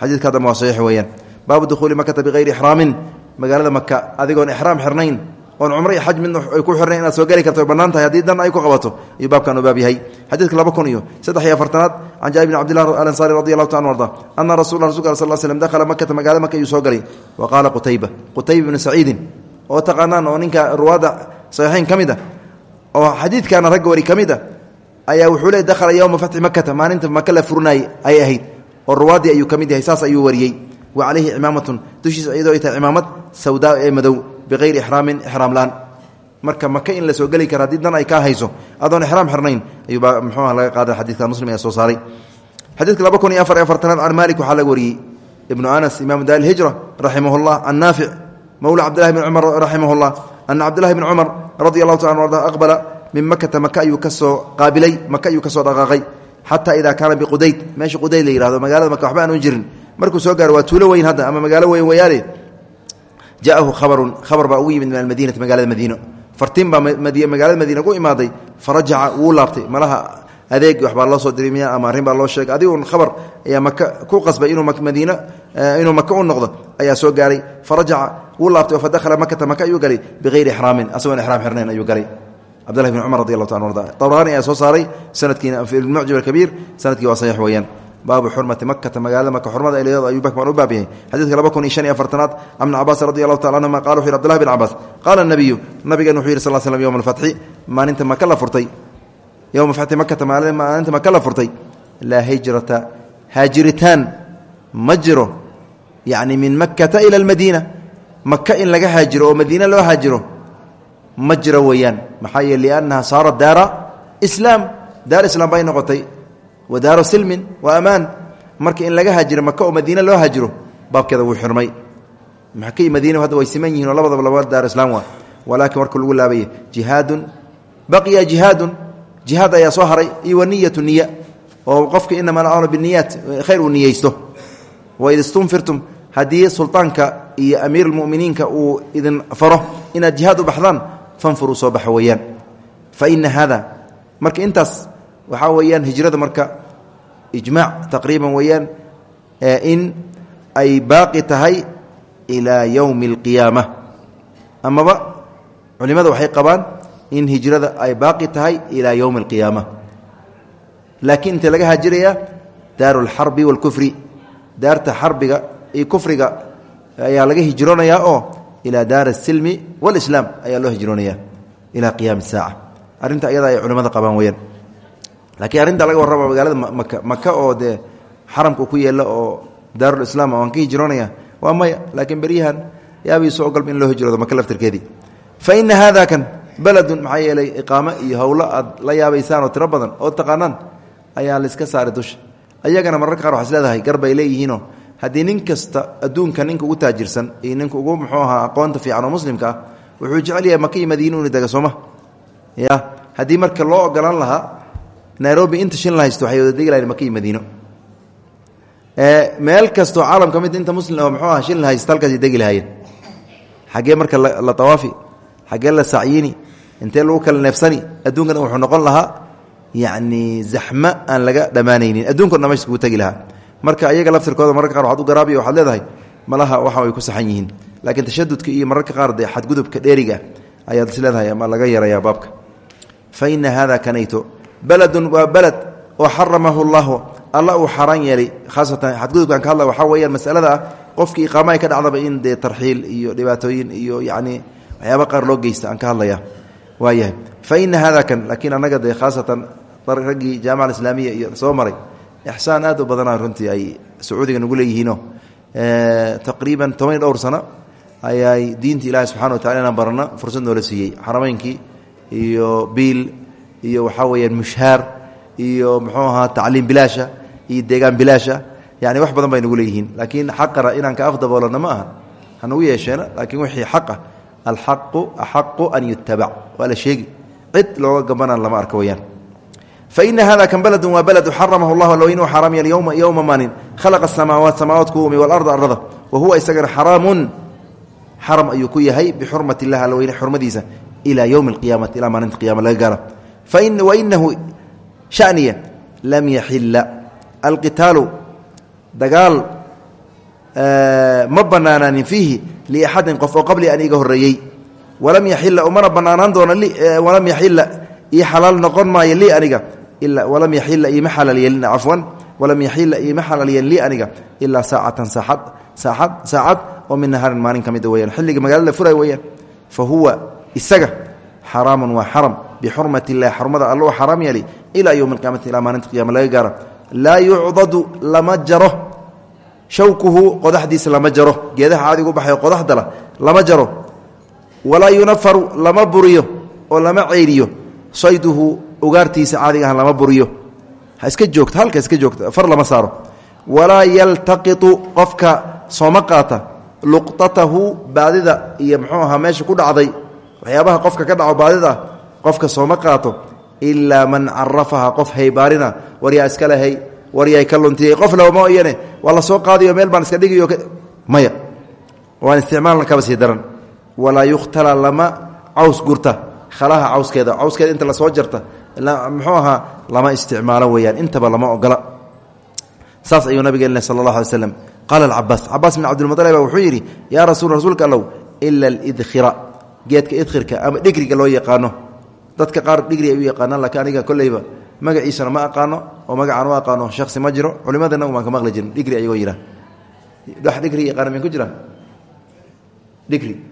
[SPEAKER 1] xadiidka haddama waa saxiix weeyaan baabu dukhuuli makata bikayri ixraamin magaalada maka adigoon ixraam xirnayn oon cumro iyo xaj midna ay ku xirnayn inaad soo geli karto bannaan tahay haddii dan ay ku qabato ayuu baabkan u baab yahay xadiidka laba kun iyo saddex iyo afartanaad can jaabir bn cabdillah alansaari radi allahu taala arda ana rasul rasulka sal slm dakhala makata magaalada maka ayuu soo galay wa qaala qutayba qutayba ibnu saciidin oo taqaanaan oo ninka ruwaadda saxiixayn ka mid a oo xadiidkaana ragga wari ka mid a ayaa wuxuu le dakhala yowma fatxi makata maalinta maka la furnaayey ay ahayd oo ruwaaddii ayuu ka mid yahay saas ayuu wariyey. Wa calayhi cimaamatun dushiisa iyadoo ay tahay cimaamad sawdaa ee madow bikayri ixraamin ixraam laan. Marka maka in la soo geli kara haddii dan ay kaa hayso adoon ixraam xirnayn ayuu muxuuha laga qaada xadidka muslim ee soo saaray. Xadiidka laba kun iyo afar iyo afartanaad can maalik waxaa laga wariyey ibnu anas imaamu daari lhijra raximah llah can naafic mowla cabdillahi bni cumar raximah llah ana cabdillahi bni cumar radi allahu taala arda aqbala min makata maka ayuu ka soo qaabilay maka ayuu ka soo dhaqaaqay. Xataa idaa kaana biqudayd meesha qudayd la yihahdo magaalada maka waxba aanu jirin. Markuu soo gaaro waa tuulo weyn hadda ama magaalo weyn wayaale jaahu khabarun khabar baa ugu yimid min almadiinati magaalada madiino. Fartiin baa magaalada madiina ku imaaday. Farajaca wuu laabtay. Malaha adeeg waxbaa loo soo diray miya ama arrin baa loo sheegay. Adigun khabar ayaa maka ku qasbay inuu madiina inuu maka u noqdo ayaa soo gaaray. Farajaca wuu laabtay oo fadakhala makata maka ayuu galay bikayri ixraamin asagoon ixraam xirnayn ayuu galay. Cabdillahi bn cumar radi allahu taala arda tabraani ayaa soo saaray sanadkiina fi lmucjam alkabiir sannadkii waa saxiix weeyaan. Baabu xurmati makata magaalada maka xurmada eleyado ayuu bakman u baab yahay. Xadiidka laba kun iyo shan iyo afartanaad ibni cabaas radi allahu tacala anhuma qala wuxu yhi abdullahi bin cabaas qaala nabiyu nabigan wuxuu yihi sal slam yowma alfatxi maalinta maka la furtay. Yowma fatxi makata maalinta maka la furtay. Laa hijrata haajiritaan ma jiro yacni min makkata ila almadiina maka in laga haajiro oo madiina loo haajiro ma jiro weeyaan. Maxaa yeele liannaha saarat daara islaam. Daar islaam bay noqotay. Wa daaro silmin wa amaan. Marka in laga haajiro maka oo madiine loo haajiro baabkeeda wuu xirmay maka iyo madiina hadda way siman yihiin oo labadaba laba daaro islaam waa. Walaakin warka lagu laabaya jihaadun baqiya jihaadun. Jihaad ayaa soo haray iyo wa niyatu niya. Oo qofka inama alacmalu biniyaat khayr uu niyeysto waid istunfirtum haddii sultaanka iyo amiir almuminiinka uu idin faro inaad jihaad u baxdaan fanfuruu soo baxa weeyaan fa ina hada marka intaas waxaa weeyaan hijrada marka ijmaac taqriiban weeyaan in ay baaqi tahay ilaa yowmi alqiyaama amaba culimada waxay qabaan in hijrada ay baaqi tahay ilaa yowmi alqiyaama laakiin intee laga haajirayaa daaru alxarbi waalkufri daarta xarbiga iyo kufriga ayaa laga hijroonayaa oo ilaa daar asilmi walislaam ayaa loo hijroonaya ilaa qiyaami saaca. Arrinta ayada ay culimmada qabaan weyaan laakiin arrinta laga warrama magaalada maka maka oo dee xaramka ku yeela oo daarulislaam aan ka hijroonaya waa maya. Laakiin beryahan yaabiiso ogolba in loo hijroodo maka laftirkeedii fa ina haada kan beledun maxaa yeelay iqaamo iyo howlo aad la yaabaysaan oo tiro badan oo taqaanaan ayaa laiska saaray dusha ayagana mararka qaar waxaas leedahay gar bay leeyihiinoo haddii nin kasta adduunka ninka ugu taajirsan iyo ninka ugu muxuu ahaa aqoonta fiican oo muslimka ah wuxuu jecel yahay maka iyo madiina inu dega sooma ya haddii marka loo ogolaan lahaa nairobi inta shin la haysto waxay wada degi lahayn maka iyo madiino meel kastoo caalamka mid inta muslim oo muxuu aha shin la haysto halkaasay degi lahaayeen. Xaggee marka la tawaafi xaggee la sacyini intee lagu kala neefsani adduunkana wuxuu noqon lahaa yacni zaxmo aan laga dhammaanaynin. Addunkao dhan mesh kugu tegi lahaa. Marka ayaga laftirkooda mararka qaar waxad u garaabiya waxaad leedahay malaha waxa ay ku saxan yihiin. Laakiin tashadudka iyo mararka qaar dee xadgudubka dheeriga ayaad leedahay ama laga yarayaa baabka. Fa ina hada kanayto beledun waa beled oo xaramahu llahu alla uu xaaraan yeelay khaasatan xadgudubkaan ka hadla waxaa weeyaan masalada ah qofkii ka dhacdaba in dee tarxiil iyo dhibaatooyin iyo yacni waxyaaba qaar loo geysta aan ka hadlaya waayahay fa ina hada kan laakiin annaga dee khaasatan raggii jaamaca alislaamiya iyo soo maray ixsaan aad u badana runtii ay sacuudiga nagu leeyihiino taqriiban toban iyo dhowr sano ayay diinta ilaahi subxana wa tacala inaan barano fursad noola siiyey. Xarameynkii iyo biil iyo waxaa weeyaan mushhaar iyo muxuu ahaa tacliim bilaasha iyo deegaan bilaasha yani wax badan bay nagu leeyihiin. Laakiin xaqana inaan ka afdaboolana ma aha hanagu yeesheena laakiin wixii xaq ah alxaqu axaqu an yutabac waa la sheegi cid looga gabanaan lama arka weyaan. Faina hada kan baladu waa baladu xaramahu llah allo inuu xaaraam yeel yowma yowma maalin khalaqa samaawaat samaawaat ku umi walarda arada wa huwa isagana xaraamun xaram ayuu ku yahay bixurmat illah alla weyne xurmadiisa ilaa yowmi alqiyaamati ilaa maalinta qiyama laga gaaro. Wainahu shaniya lam yaxila alqitaalu dagaal ma banaanaanin fiihi liaxadin qof oo qabli an iga horeeyey walam yaxila umana banaanaan doona walam yaxila ii xalaal noqon maayo lii aniga walam yaxila iima xalaal yeelin cafwan walam yaxila iima xalaal yeelin lii aniga ilaa saacatan saacad saacad saacad oo min nahaarin maalin ka mida weyaan xilliga magaalada la furay weyaan fa huwa isaga xaraamun waa xaram bixurmat illahi xurmada alla u xaraam yeeli ilaa yowmi alqiyamati ilaa maalinta qiyama laga gaaro. Laa yucdadu lama jaro shawkuhu qodaxdiisa lama jaro geedaha caadigu baxayo qodaxdala lama jaro walaa yunafaru lama buriyo oo lama ceyriyo sayduhu ugaartiisa caadiga ah lama buriyo. Ha iska joogto halka iska joogto far lama saaro. Walaa yaltaqitu qofka sooma qaata luqtatahu baadida iyo muxuu ahaa meesha ku dhacday waxyaabaha qofka ka dhaco baadida qofka sooma qaato ilaa man carafaha qof haybaarina waryaa iska lehay waryaa ka luntiyey qof lawama iyane waa la soo qaadayo meel baan iska dhigayo walaa yukhtala lama caws gurta. Khalaha cawskeeda cawskeeda inta la soo jarta muxuu ahaa lama isticmaalo weeyaan intaba lama ogola. Saas ayuu nabigeen sal allah alay slam qaala alcabaas cabaas bin cabdilmualib wuxuu yidhi yaa rasul rasuulka allow ila alidkhira geedka idkhirka ama dhigriga loo yaqaano. Dadka qaar dhigri ay u yaqaanaan laakiin aniga kolleyba magaciisana ma aqaano oo magacaan u aqaano shaksi ma jiro culimadana baan ka maqli jirin. Dhigri ayagoo yidha wax dhigri min ku jira? Dhigri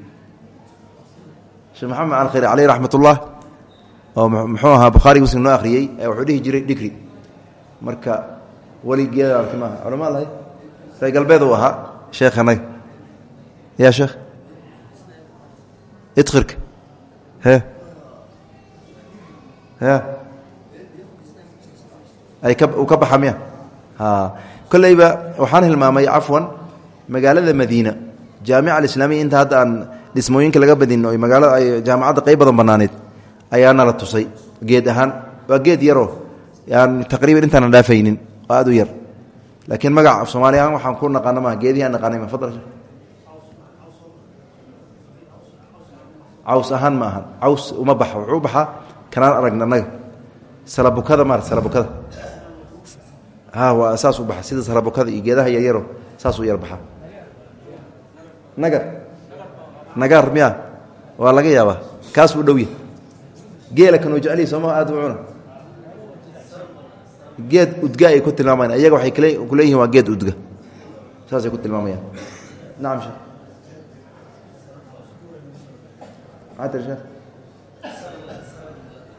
[SPEAKER 1] sheekh maxamed alkhayr caleyh raxmat ullah oo muxuu ahaa bukhaari muslim noo akhriyey ayaa wuxuu dhihi jiray dhigri marka weligeeda arki maaha. Culama lahay? Reer galbeed uu ahaa sheekhanaga ya sheekh idkhirka. He? He? Ay ka uu ka baxa miya? Kolleyba waxaan hilmaamay cafwan magaalada madiina. Jaamica alislaamiya inta hadda aan dhismooyinka laga badin o magaalada jaamacadda qayb badan banaaneed ayaana la tusay. Geed ahaan waa geed yaroo aan taqriiban intaana dhaafaynin aad u yar. Laakiin magac af soomaali ahaan waxaan ku naqaano maha geedihi aan naqaanay ma fadal caws ahaan ma ahan caws uma baxa wuxuu baxaa aragna annaga salabukada maara salabukada. Ha waa saas u sida salabukada iyo geedaha yaryaro saasuu yar baxaa nagar nagaar miya? Waa laga yaabaa. Kaas uu dhowya geela kanuu jecelihi sooma aad u cuna geed udga ay ku tilmaamayaan. Iyaga waxay kle kuleeyihin waa geed udga. Saasay ku tilmaamayaan. Nacam sheekh. Maxaa tiri sheekh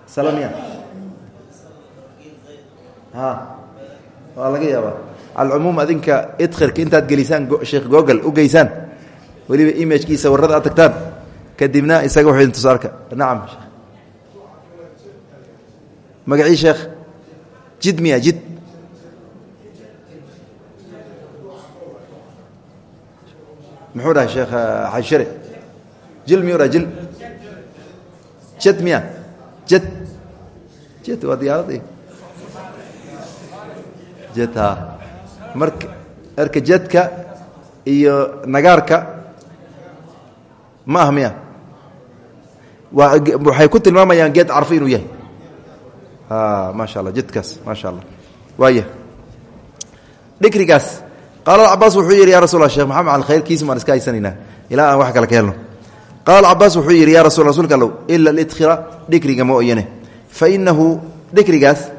[SPEAKER 1] salamiya ha waa laga yaabaa. Alcumuum adinka idkhirka intaad gelisaan sheekh google u geysaan weliba imagkiisa warrada aad tagtaan kadibna isaga wuxuu idin tusa arka nacam magacii sheekh jid miya jid. Muxuu dhahay sheekh xashire jil miyuu dhahay jil? Jed miya jed jed waa diyaaradii jed ha marka marka jedka iyo nagaarka ma ah miya waxay ku tilmaamayaan geed carfo inuu yahay. Maasha alla jidkaas maasha allah waaya dhikrigaas. Qaala cabaas wuxuu yidhi ya rasul shekh maxamed al khayrkiisa maan iska haysanaynaa ilaa aan wax kale ka helno. Qaala wuxuu yidhi ya rasul rasulka allow ila lidkhira dhikriga ma oyane fa inahu dhikrigaas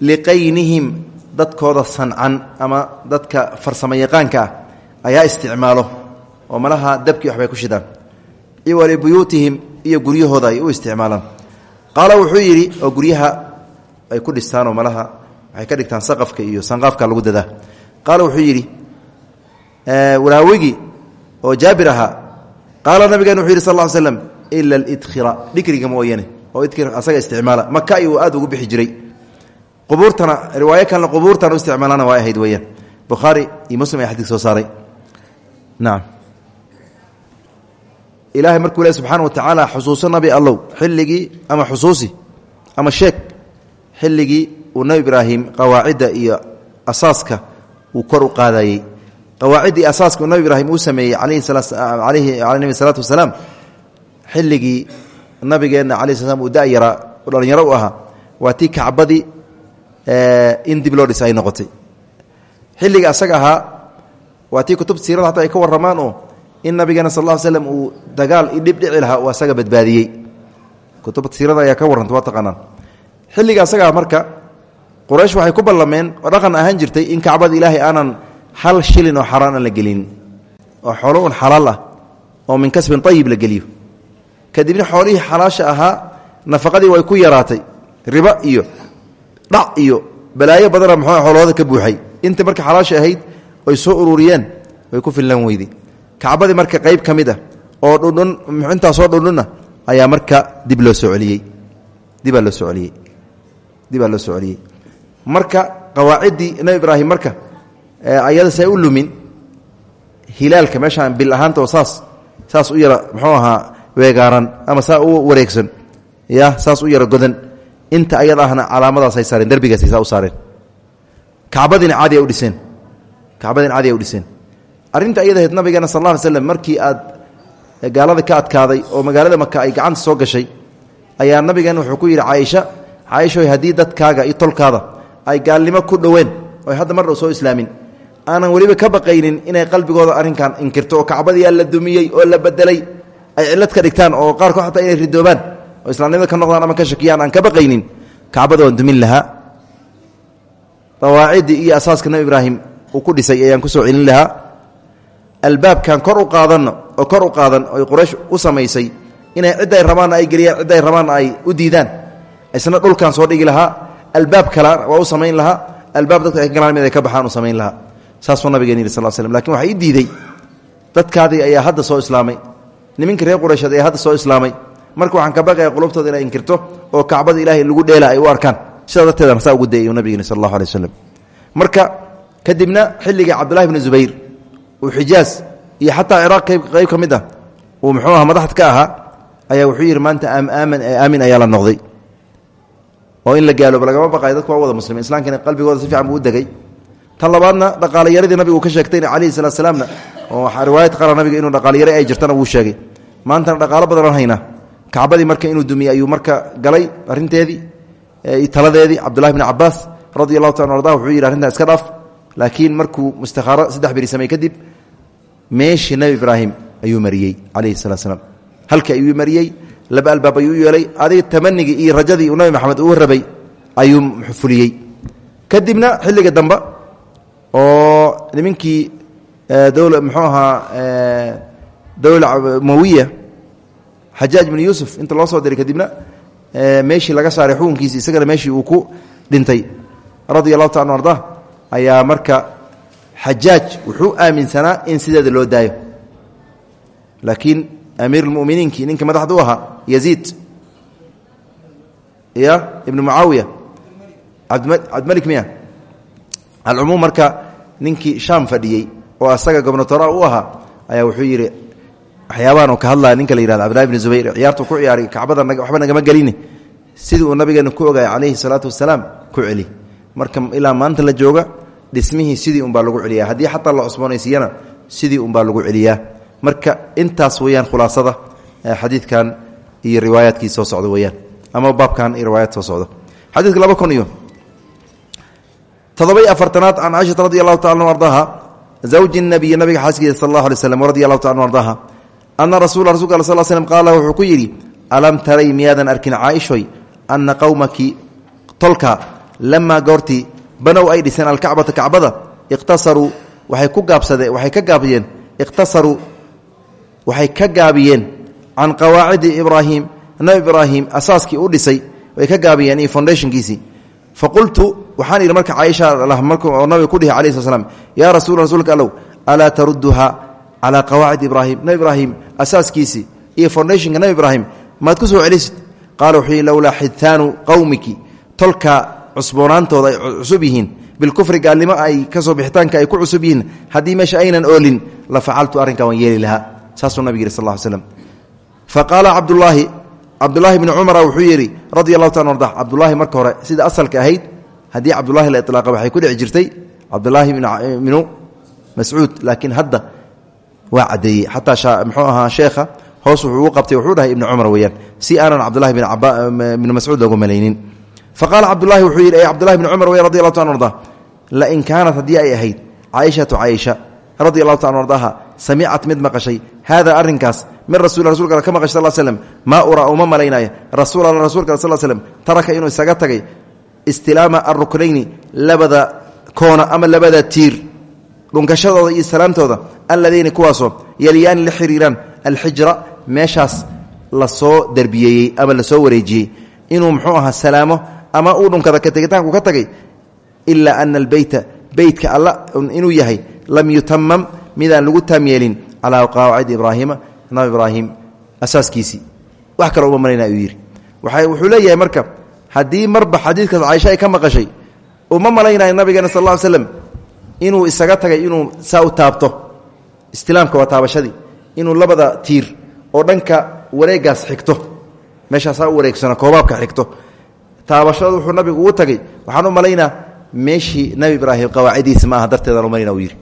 [SPEAKER 1] liqaynihim dadkooda sancan ama dadka farsamo ah ayaa isticmaalo. Oo malaha dabkii waxbay ku shidaan iyo walibuyuutihim iyo guryahooda ay u isticmaalaan. Qaala wuxuu yidhi oo guryaha ay ku dhistaanoo malaha waxay ka dhigtaan saqafka iyo sanqaafka lagu dadaa. Qaala wuxuu yidhi walaawigii oo jaabir ahaa qaala nabigan wuxuu yidhi sal ll slam ila alidkhira dhikriga mooyane oo idkir asaga isticmaala maka uu aad ugu bixi jiray. Qubuurtana riwaayo kalena qubuurtan u isticmaalana waa ahayd weeyaan. Bukhaari iyo muslim ay xadii soo saaray. Nacam ilaahay markuu le subxaana wa tacaala xusuuso nabi allow xilligii ama xusuusi ama sheeg xilligii uu nebi ibraahim qawaacidda iyo asaaska uu kor u qaadayey. Qawaaciddii asaaska uu nebi ibraahim uu sameeyey alayhi nabi salaatu wasalaam xilligii nabigeenna alai sl slam uu dayaraa oo dhallinyaro u ahaa waa tii kacbadii in dib loo dhis ay noqotay. Xilliga asaga waa tii kutubta siirada hataa ay ka warramaan oo in nabigeena sal ll slam uu dagaal i dhib dhici lahaa uu asaga badbaadiyey. Kutubta siirada ayaa ka warranta waa taqaanaan. Xilliga asaga ah marka quraysh waxay ku ballameen oo dhaqan ahaan jirtay in kacbada ilaahay aanan hal shilin oo xaraan aan la gelin oo xoolo un ah oo min kasbin ayib la geliyo. Kadibna xoolihii xalaasha ahaa nafaqadii way ku yaraatay. Riba iyo dhac iyo balaayo badana muxuu xoolahooda ka buuxay. Inta marka xalaasha ahayd oy soo ururiyeen way ku fillan weyday kacbadii marka qayb ka mid ah oo dhundhun intaasoo dhundhunna ayaa marka dib loo soo celiyey. Dibaa loo soo celiyey. Dibaa loo soo celiyey. Marka qawaaciddii nebi ibraahim marka ayada say u lumin hilaalka meeshaan bil ahaanta oo saas saas u yara muxuu ahaa weegaaran ama saa u wareegsan ya saas u yara godan. Inta ayada ahna calaamadaasay saareen derbigaasay saa u saareen. Kacbadiina caadiya u dhiseen. Kacbadiina caadiya u dhiseen arrinta ayada ahayd nabigeena sal alay slam markii aad gaalada ka adkaaday oo magaalada maka ay gacanta soo gashay ayaa nabigeena wuxuu ku yidhi caaisha caaishoy haddii dadkaaga iyo tolkaada ay gaalnimo ku dhoween oy hadda mar soo islaamin aanan weliba ka baqaynin inay qalbigooda arrinkan inkirto oo kacbadiyaa la dumiyey oo la bedelay ay cilad ka dhigtaan oo qaarkood xataa inay ridoobaan oo islaamnimada ka noqdaan ama ka shakiyaan aan ka baqaynin kacbada waan dumin lahaa. Dawaaciddii iyo asaaska nebi ibraahim uu ku dhisay ayaan ku soo celin lahaa albaabkan kor u qaadanno oo kor u qaadan oy quraysh u samaysay inay cidday rabaanna ay geliyaan cidday rabaanna ay u diidaan isna dhulkan soo dhigi lahaa albaab kala waa u samayn lahaa albaab dadka ay galaan mid ka baxaan u samayn lahaa. Saasuu nabigeen yidhi sal slm laakiin waxaa ii diidey dadkaadii ayaa hadda soo islaamay niminka reer quraysheed oo kacbada ilaahay lagu saa ugu dayay nabigeen sal allahu alay marka kadibna xilligii cabdullahi bni zubayr uu xijaaz iyo xataa ciraaq qayb ka mid ah uu muxuu aha madaxd ka ahaa ayaa wuxuu yidhi maanta aamin ayaa la noqday. Oo in la gaalooba lagama baqayo dadku waa wada muslimiin. Islamkana qalbigooda si fiican buu u degay. Tan labaadna dhaqaalayaradii nabigu uu ka sheegtayna calayhi salaat salaamna oo riwaayad qara nabiga inuu dhaqaalayaro ay jirtana laakiin markuu mustikhaaro saddex beri samey kadib meeshii nebi ibraahim ayuu mariyey calayhi salaat slaam halka ayuu mariyey laba albaab ayuu u adiga tamanigii iyo rajadii uu nabi maxamed uu rabay ayuu fuliyey. Kadibna xilliga dambe oo nimankii dowla muxuu ahaa dowla mawiya xajaaj binu inta loo soo diray kadibna meeshii laga saaray xukunkiisi isagana meeshii uu ku dhintay. Radia taala arda ayaa marka xajaaj wuxuu aaminsanaa in sideeda loo daayo. Laakiin amiir lmuminiinkii ninka madaxda u ahaa yaziid ya ibnu mucaawiya cabdimalik miya. Alcumuum marka ninkii shaam fadhiyey oo asaga gobnatora u ahaa ayaa wuxuu yidhi waxyaabahan ka hadlaya ninka la yihahdo cabdillahi bni zubayr ciyaartuu ku ciyaaray kacbada waxba nagama gelini. Sidii uu nabigeena ku ogaayay calayhi salaatu wasalaam ku celi marka ilaa maanta la jooga dhismihii sidii unbaa lagu celiyaa. Haddii xataa la cusboonaysiiyana sidii unbaa lagu celiyaa. Marka intaas weyaan khulaasada xadiidkan iyo riwaayaadkii soo socda weyaan ama baabkan iyo riwaayaad soo socda. Xadiidka laba kun iyo todobay afartanaad can caaishata radi taala anu ardaha zawji nabiyi nabiga xaaskiisa sal allahu alay slam radi allahu taala anu ardaha ana rasula rasulka al sal slm qaala wuxuu ku yidhi alam taray miyaadan arkin caaishoy ana lamaa goortii banow ay dhiseen alkacbata kacbada iqtasaruu waxay ku gaabsadeen waxay ka gaabiyeen iqtasaruu waxay ka gaabiyeen can qawaacidi ibraahim nabi ibraahim asaaskii u dhisay way ka gaabiyeen iyo foundationkiisii faqultu waxaan idhi marka caaisha markuu nabiga ku dhihi alayh sl slam yaa rasuula rasuulka allow alaa taruduha calaa qawaacid ibraahim? Nabi ibraahim asaaskiisii iyo foundationka nabi ibraahim maad ku soo celisid cusboonaantooda ay cusub yihiin. Bilkufri gaalnimo ay ka soo bixitaanka ay ku cusub yihiin. Haddii meesha aynan oolin la facaltu arrinkan waan yeeli lahaa. Saasuu nabig yihi sal ll ly slam fa qaala bni cumara wuxuu yidhi radi allahu taala arda cabdulaahi marka hore sida asalka ahayd haddii cabdulahi la ilaaqa waxay ku dhici jirtay cabdulaahi bnu mascuud. Laakiin hadda waa caddeeyey. Xataa mxuu ahaa sheekha hoos wuxuu u qabtay wuxuu dhahay ibni cumar weeyaan. Si aanan cabdulahi bn mascuud loogu malaynin fa qaala cabdulahi wuxuu yidhi cabdulahi bni cumar wey radi allahu ta arda lain kaanat haddii ay ahayd caaishatu caaisha radi allahu ta ardaha samicat mid maqashay hada arrinkaas min rasul rasulka ka maqashay sal slm maa uraa uma malaynaayo rasuul alla rasulka sal slm taraka inuu isaga tagay istilaama aruknayni labada koona ama labada tiir dhunkashadooda iyo salaamtooda alladeyni kuwaasoo yaliyaani la xiriiraan alxijra meeshaas la soo derbiyeeyey ama la soo wareejiyey inuu muxuu ahaa salaamo ama uu dhunkada ka tegitaanku ka tagay ilaa ana albeyta beytka alla inuu yahay lam yutamam midaan lagu taam yeelin calaa qawaacidi ibraahiima nabi ibraahim asaaskiisii wax kale uma malayna yidhi. Wuxuu leeyahay marka haddii marba xadiidkaas caaisha ay ka maqashay uma malaynayo nabigeena sal ll ly slam inuu isaga tagay inuu saa u taabto. Istilaamka waa taabashadii. Inuu labada tiir oo dhanka wareegaas xigto. Meeshaasaa u wareegsano koobaabka xigto taabashada wuxuu nabigu ugu tagay. Waxaan u malaynaa meeshii nebi ibraahim qawaacidiisa ma aha darteedaan u malayna uu yidhi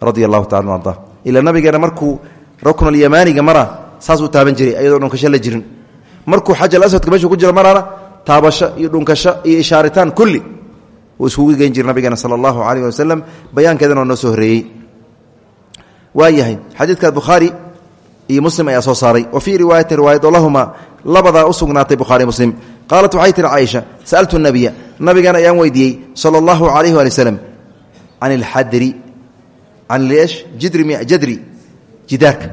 [SPEAKER 1] radia allahu tacala arda ila nabigeena markuu ruknulyamaaniga mara saasuu taaban jiray ayadoo dhunkasho la jirin. Markuu xajal aswadka meeshuu ku jiro marana taabasho iyo dhunkasho iyo ishaaritaan kulli uu iskugu gen jira nabigeena sala allahu calayh wasalam bayaankeedana waa soo horreeyey. Waa yahay xadiidka bukhaari iyo muslim ayaa soo saaray. Wa fii riwaayati riwaayado lahumaa labadaa u sugnaatay bukhaari muslim qaalat waxay tihi caaisha sa'altu nabiya nabigan ayaan weydiiyey sala allahu calayh waali wasalam can ilxadri can leesh jidri jadri. Jidaarka.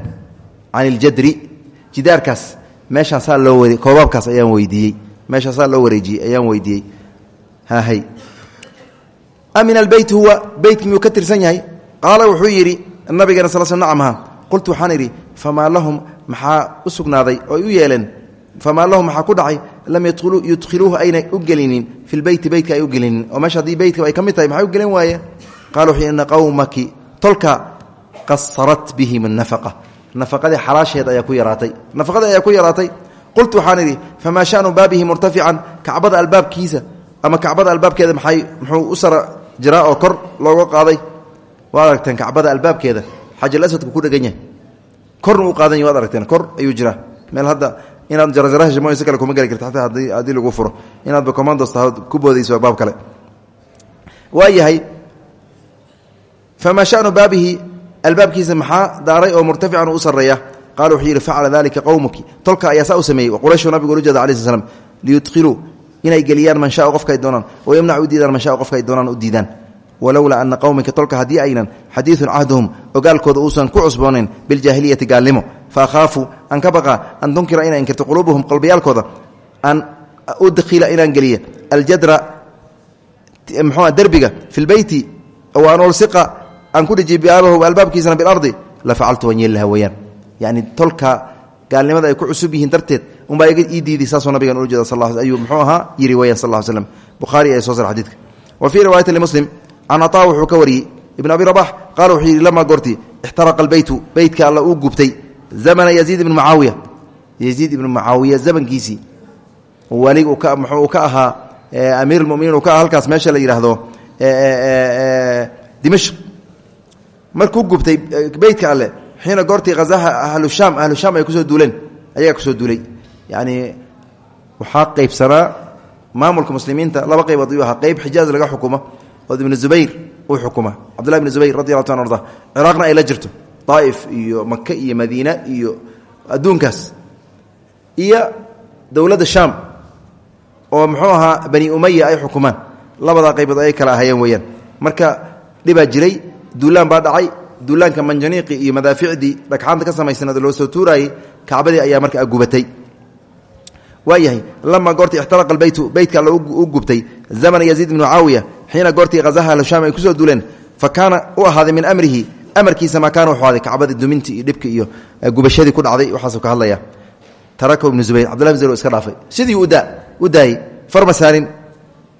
[SPEAKER 1] Can iljadri jidaarkaas. Meeshaasaa loo wari koobaabkaas ayaan weydiiyey. Meeshaasaa loo wareejiyey ayaan weydiiyey. Hahay amin albeyt huwa? Beytki miyuu ka tirsan yahay? Qaala wuxuu yidhi nabigeena sal sl nacamha qultu waxaan idhi famaa lahum? Maxaa u sugnaaday oo u yeeleen famaa lahum maxaa ku dhacay lam yudkhiluuhu aynay u gelinin fi lbeyti beytka ay u gelinin oo meesha haddii beytka ay ka mid tahay maxay u gelin waayeen qala wuxuu ina qawmaki tolka qasarat bihim nafaqa nafaqadii xalaasheed ayaa ku yaraatay nafaqadii ayaa ku yaraatay qultu waxaan idhi famaa shanu baabihi murtafican kacbada albaabkiisa ama kacbada albaabkeeda maay muxuu u sara jiraa oo kor looga qaaday waad aragteen kacbada albaabkeeda xajal asadku ku dhegan yahay korna inaad jarajara heshimo si kale kuma geli karta. Ataa haddii lagu furo inaadba commandos taha ku baab kale. Waa yahay famaa shanu baabihi albaabkiisa maxaa daaray oo murtafican u sareeya qaala wuxuu yidhi facala dalika tolka ayaa saa u sameeyey qurayshu nabigu ula jeeda alai sl slam liyudkhiluu inay geliyaan man shaa qofka ay doonaan wayamnacu u diidaan man shaa qofka ay u diidaan. Walowlaa ana qowmika tolka haddii aynan xadiidun cahduhum ogaalkooda uusan ku cusboonayn biljaahiliyati gaalnimo fa akhaafu an ka baqa an tunkira inay inkirto quluubuhum qalbiyaalkooda an udkhila inaan geliya aljadra mxua derbiga fi lbeyti o an ulsiqa aan ku dhiji baabahu albaabkiisana bilardi la facaltu waan yeeli laha weyaan yani tolka gaalnimada ay ku cusub yihiin darteed unbaa ii diiday saasoo nabigan ula jeeda sal ayuu muxuu ahaa yiri weyan sal ll slam bukhaari ayaa soo sar xadidka wa fii riwaayati limuslim can cataa wuxuu ka wariyey ibn abi rabax qaala wuxuu yidhi lamaa goorti ixtaraqa albeytu beytka alla uu gubtay zamana yaziid ibni mucaawiya. Yaziid ibnu mucaawiya zamankiisii. Walig muxuu ka ahaa amiir lmuminiin uu ka aha halkaas meesha la yidhaahdo dimashq. Markuu gubtay beytka alle xiina goortii hazaha ahlushaam ahlushaam ay ku soo duuleen. Ayagaa ku soo duulay. Yani waxaa qaybsanaa maamulka muslimiinta laba qaybood ayuu ahaa. Qayb xijaaz laga xukumo oo ibnu zubayr uu xukuma. Cabdullahi ibnu zubayr radi allahu ta arda daa'if iyo maka iyo madiina iyo adduunkaas. Iyo dowladda shaam oo muxuu ahaa bani umaya ay xukumaan. Labadaa qaybood ayay kala ahayeen weeyaan. Marka dhibaa jiray duulaan baa dhacay. Duulaanka manjaniiqi iyo madaaficdii dhagxaanta ka samaysanaed loo soo tuuraayey kacbadii ayaa marka gubatay. Waayahay lamaa goortii ixtaraqa beytu beytka all u gubtay zamana yaziid ibnu caawiya xiina goortii hazaha ahlushaam ay ku soo duuleen fa kaana u ahaaday min amrihi amarkiisa maa kaana wuxuu ahaaday kacbadii iyo dhibki iyo gubashadii ku dhacday waxaasuu ka hadlaya tarakahu ibnu zubayr cabdullah ibn zubayr iska dhaafay. Sidii u daayey farma saarin.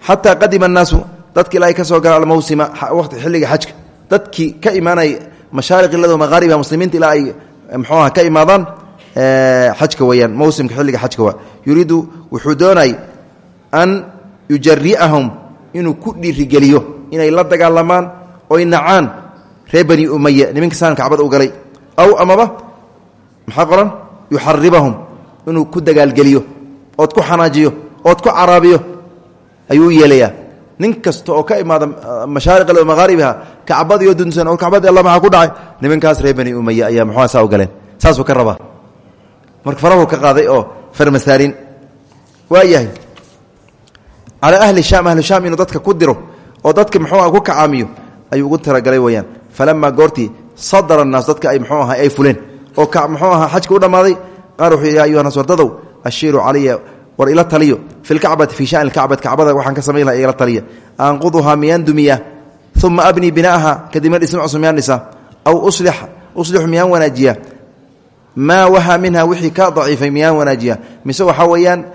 [SPEAKER 1] Xataa qadima annaasu dadki ilaahay ka soo gala almawsima waqti xilliga xajka. Dadkii ka imaanay mashaariq ilado maqaaribiha muslimiinta ilaa ay aha ka imaadaan xajka weyaan mawsimka xilliga xajka waa. Yuriidu wuxuu doonay an yujari'ahum inuu ku dhiirigeliyo inay la dagaalamaan oy nacaan reer bani umaya niminka saan kacbada u galay. Aw amaba maxaa qoran yuxaribahum inuu ku dagaalgeliyo ood ku xanaajiyo ood ku caraabiyo ayuu yeelayaa. Nin kasta oo ka imaada mashaariq maqaaribiha kacbadiyo dunsan oo kacbadii alla maxaa ku dhacay? Nimankaas reer bani umaya ayaa muxua saa u galeen. Saasuu ka rabaa. Marka farahu ka qaaday oo farmasaarin waa yahay calaa ahli shaam ahli shaam inuu dadka ku diro oo falamaa goortii sadara annaas dadka ay muxuu aha ay fuleen. Oo muxuu ahaa xajka u dhammaaday qaala wuxuu yidhi ya ayuha nas wardadow ashiiruu calaya war ila taliyo fi lkacbati fii shani lkacbati kacbada waxaan ka samayn laha igala taliya. Anquduhaa miyaan dumiya uma abnii bina'aha kadibna dhisma cusub miyaan dhisa aw uslixu miyaan wanaajiya maa waha minha wixii ka daciifay miyaan wanaajiya mise waxaa weeyaan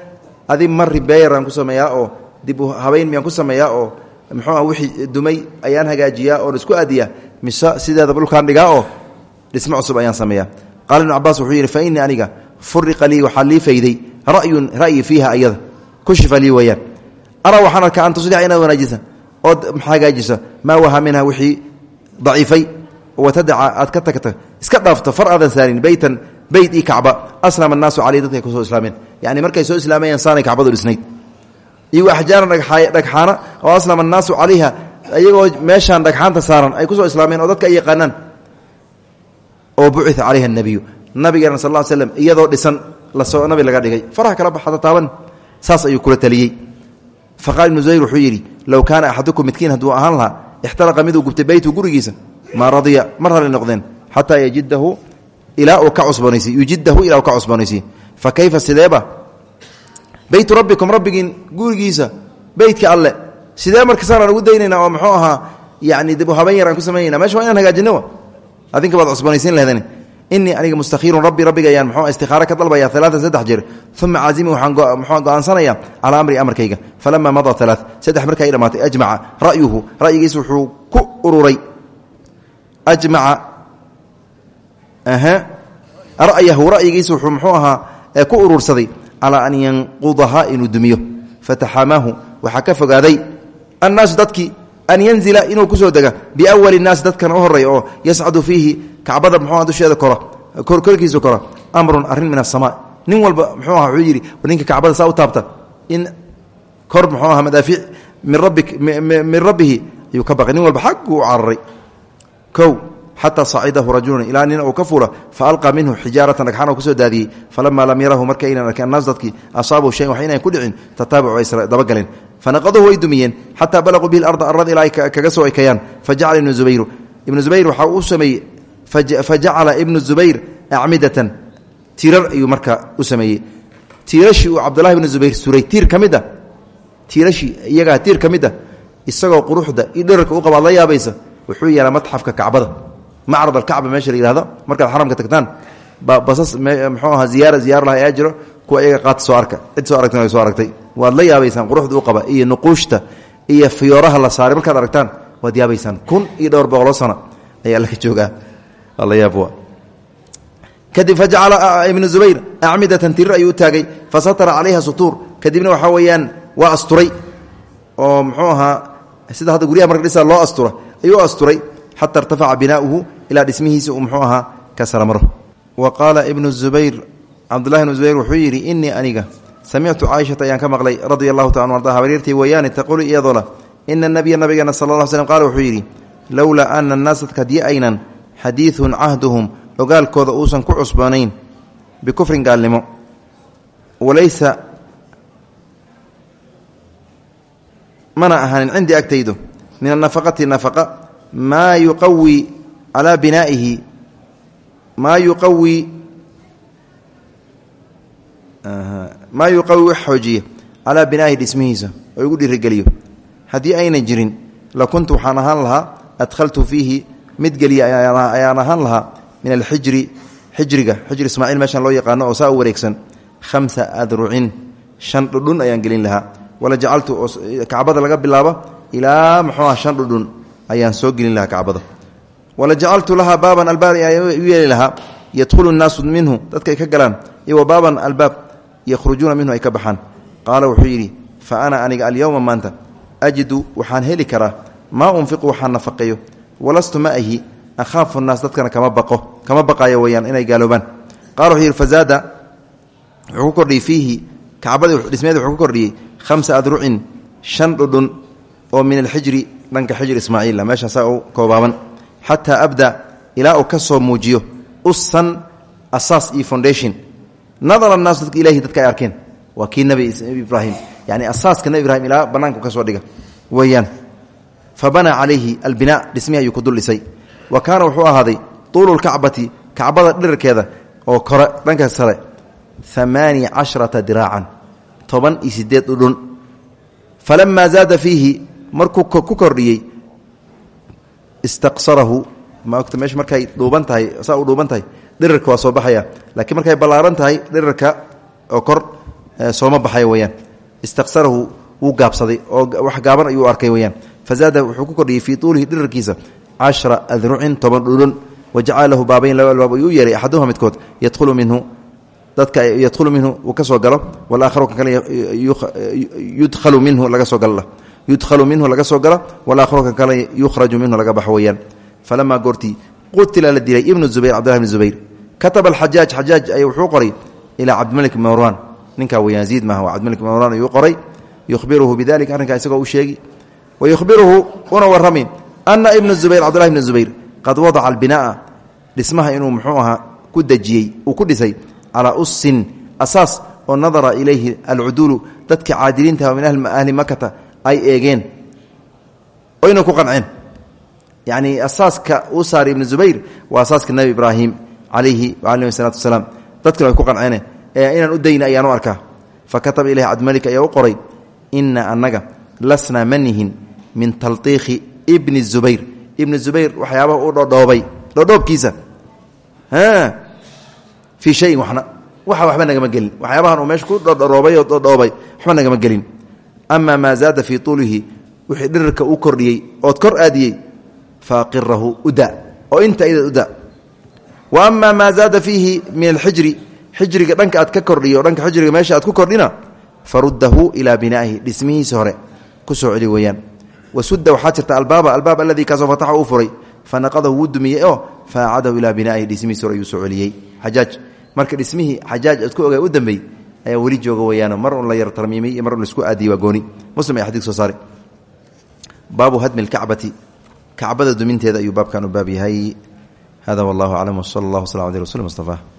[SPEAKER 1] adi beeraan ku sameeyaa oo dib habayn miyaan ku sameeyaa oo muxuuah wixii dumay ayaan hagaajiyaa oon isku adiya mise sideeda dhulkaan dhigaa oo dhismo cusub ayaan sameeya qaala ibnu cabaas wuxuu yidhi fa innii aniga furiqa lii waxaa lii fayday. Ra'yun ra'yi fiiha ayada. Kushifa lii weeyaan. Araa waxaan arkaa an tuslixa inaad wanaajisa ood hagaajisa? Maa waha minha wixii daciifay. Watadaca aad ka tagta iska dhaafto far aadan saarin beytan beyt io aslama annaasu caleyh dadkay ku soo islaameen. Yani markay soo islaamayeen saanay kacbadu dhisnayd iyo axjaaran dhagxaana oo aslama annaasu calayha iyagoo meeshaan dhagxaanta saaran ay ku soo islaameen oo dadka ay yaqaanaan oo bucia calayha anabiyu nabigeena sal slm iyadoo dhisan la soo nabi laga dhigay. Faraha kala baxada taaban saas ayuu kula taliyey. Faqaal ibnu zuhayr wuxuu yidhi low kaana axadukum midkiin hadduu ahaan lahaa ixtaraqa miduu gurigiisa maa radiya mar hale noqdeen xataa yajidahu ilaa ka cusboonaysiy yujidahu ilaa ka cusboonaysiy fa kayfa sideeba beytu rabbikum rabbigiin gurigiisa beytka alle. Sidee marka saanaan ugu daynayna oo muxuu ahaa yani dib u haban yar aan ku samaynayna meesha waa inaan hagaajino adinka baad cusboonaysiin lahedan inii aniga mustakhiirun rabbi rabbiga ayaan mxuu istikhaare ka dalbaya alaaan saddex jeer. Uma caazimi waxaan mxuu go'aansanaya calaa amri amarkayga. Falama madaa alaa saddex marka ay dhamaatay ajmaca ra'yuhu ra'yigiisa wuxuu ku ururay. Ajmaca ra'yahu ra'yigiisa wuxuu mxuu ahaa ku calaa an yanqudahaa inuu dumiyo fataxamaahu waxaa ka fogaaday annaasu dadkii an yanzila inuu ku soo dega biawali naasi dadkan u horreeya oo yascadu fiihi kacbada mxuuha dusheeda korkiisu kora amrun arrin min asamaa nin walba muxuu aha wuxuu yidhi ninka kacbada saa u taabta in kor muxuu aha madaafiic min rabbi min rabbihi ayuu ka baqay nin walba xagguu u cararay xataa sacidahu rajulun ilaa nin uu ka fuula fa alqaa minhu xijaaratan dhagxaan oo ku soo daadiyey falamaa lam yarahu marka aynan arkeen annaas dadkii asaabu shayan wax inayn ku dhicin tataabacu ay dabagaleen fanaqaduhu way dumiyeen xataa balaquu bihi arda arad ilaa ay kaga soo ekayaan fajacala ibnu zubayru ibnu zubayr waxaa uu sameeyey fajacala ibnu zubayr acmidatan tiirar ayuu marka u sameeyey tiirashii uu cabdulahi ibnu zubayr suray tiir ka mid a tiirashii iyagaa tiir ka mid a isagoo quruxda iyo dherarka u qabaad la yaabaysa wuxuu kacbada macrad alkacba meesha la yihahdo markaad xaramka tagtaan basas mxuu aha ziyaara ziyaar laha ayaa jiro kuwa iyaga qaata soo arka. Cid soo aragtana way soo aragtay. Waad la yaabaysaan quruxda u qaba iyo nuquushta iyo fiyooraha la saaray. Markaad aragtaan waad yaabaysaan kun iyo dhowr boqoloo sano ayaa laga joogaa. La yaab kadib fajacala ibnu zubayr acmidatan tirir ayuu u taagay. Fasatara calayha sutuur. Kadibna waxaa weeyaan waa asturay. Oo muxuu ahaa sida hadda guryaha marka dhisa loo astura ayuu asturay. Xata irtafaca binaauhu ilaa dhismihiisa uu muxuu ahaa ka saramaro. Wa qaala ibnu zubayr cabdullahi ibnu zubayr wuxuu yidhi inii aniga samictu caaishata ayaan ka maqlay radia allahu taala arda habaryartii weeyaane taqulu iyadoola ina nabiya nabigeena sala alla slm qaala wuxuu yidhi lowlaa ana annaas dadka haddii aynan xadiidun cahduhum ogaalkooda uusan ku cusboonayn bikufrin gaalnimo. Walaysa mana ahaanin cindii agtaydu min anafaqati nafaqa maa yuqawi calaa binaa'ihi maa yuqawi maa yuqawi wax xoojiya calaa binaa'ihi dhismihiisa oo igu dhiirigeliyo haddii aynan jirin lakuntu waxaan ahaan lahaa adkhaltu fiihi mid geliya ayaan ahaan lahaa min alxijri xijriga xijri ismaaciil meeshaan loo yaqaano oo saa u wareegsan khamsa adrucin shan dhudhun ayaan gelin lahaa wala jacaltu kacbada laga bilaabo ilaa muxuuah shan dhudhun ayaan soo gelin lahaa kacbada wala jacaltu lahaa baaban albaab u yeeli lahaa yadkhulu nnaasu minhu dadka ka galaan iyo baaban albaab yakhrujuuna minhu ay ka baxaan. Qaala wuxuu yidhi fa ana aniga alyowma maanta ajidu waxaan heli karaa maa unfiqu waxaan nafaqeeyo walastu ma ahi ahaafu naas dadkana kama baqo kama baqaayo weyaan inay gaaloobaan. Qala wuxuu yidhi fazaada wuxuu ku kordhiyey fiihi kacbadii dhismeeda wuxuu adrucin shan dhudhun oo min alxijri dhanka xijr ismaaciila meeshaasaa u koobaaban xataa abda ilaa uu ka soo muujiyo usan asaas iyo foundation. Nadara naas dadka ilahi dadka ay arkeen. Waa kii nebi ibraahim. Yani asaaska nebi ibrahim ilaa bannaanku ka soo dhiga. Weeyaan fa banaa calayhi albinaa dhismihi ayuu ku dul dhisay wa kaana wuxuu ahaaday tuulu lkacbati kacbada dhirarkeeda oo kore dhanka sare amaani casharata diraacan toban sideed dhudhun. Falamaa zaada fiihi markuu ku kordhiyey istaqsarahu. Maogta meesha markay dhuuban tahay saa u dhuuban tahay dhirarka waa soo baxaya. Laakiin markay ballaaran tahay dhirarka oo kor sooma baxaya weyaan istaqsarahu wuu gaabsaday oo wax gaaban ayuu arkay weyaan fazaada wuxuu ku kordhiyey fii tuulihi dhirarkiisa cashra adrucin toban dhudhun wajacala lahu baabayn laba albaab ayuu u yeelay axaduhuma midkood. Yadkhulu minhu dadka yadkhulu minhu uu ka soo galo. Walaakharu kan kale yudkhalu minhu laga soo galo yudkhalu minhu laga soo galo walaakharu kan kale yukhraju minhu laga baxo weeyaan. Falamaa qutila la dilay zubayr cabdillahi bni zubayr. Kataba alxajaaj xajaaj ay wuxuu qoray ilaa cabdimalik marwan. Ninkaa weyaan ziid maaha cabdimalik marwan ayuu qoray. Yukhbiruhu bidalika arrinkaa isagoo u sheegi. Wa yukhbiruhu una warrami ana ibna zubayr cabdillahi bni zubayr qad wadaca albinaa'a. Dhismaha inuu muxuu ahaa ku dejiyey uu ku dhisay calaa usin asaas oo nadara ilayhi alcuduulu dadka caadiliintaha min ahli makata ay eegeen. Oyna ku qanceen. Yacni asaaska uu saaray ibnu zubayr waa asaaska nebi ibraahim calayhi wacalayhi salatu wasalaam. Dadkana ay ku qanceene ee inaan u dayna ayaan arkaa. Fa kataba ilayhi cabdimalik ayaa u qoray ina annaga lasnaa manihin min taltiikhi ibni zubayr. Ibni zubayr waxyaabaha u dhodhoobay dhodhoobkiisa fii shayin waxna. Waxa waxba nagama gelin. Waxyaabahan uu meesha ku dhodhoroobay oo dhodhoobay waxba nagama gelin ama maa zaada fii tuulihi wixii dhirirka uu kordhiyey ood kor aadiyey faaqirahu uda oo inta iyada uda wa ama maa zaada fiihi min alxijri xijriga dhanka aad ka kordhiyo dhanka xijriga meesha aad ku kordhina faruddahu ilaa binaa'ihi dhismihiisa hore ku soo celi weeyaan wasuda waxaa jirta albaaba albaab aladii kaasoo fataxa uu furay fanaqadahu wuu dumiyey oo faacadahu ilaa binaa'ihi dhismihiisa hore ayuu soo celiyey xajaaj marka dhismihii xajaaj aad ku ogaa u dambey ayaa weli jooga weyaano mar un la yar tarmiimay iyo mar un la isku aadiyey waa gooni. Muslim ay xadii soo saare baabu hadmi lkacbati kacbada duminteeda ayuu baabkan u baab yahay. Hada wallahu aclam wsala allah wslam aleh rasul mustafa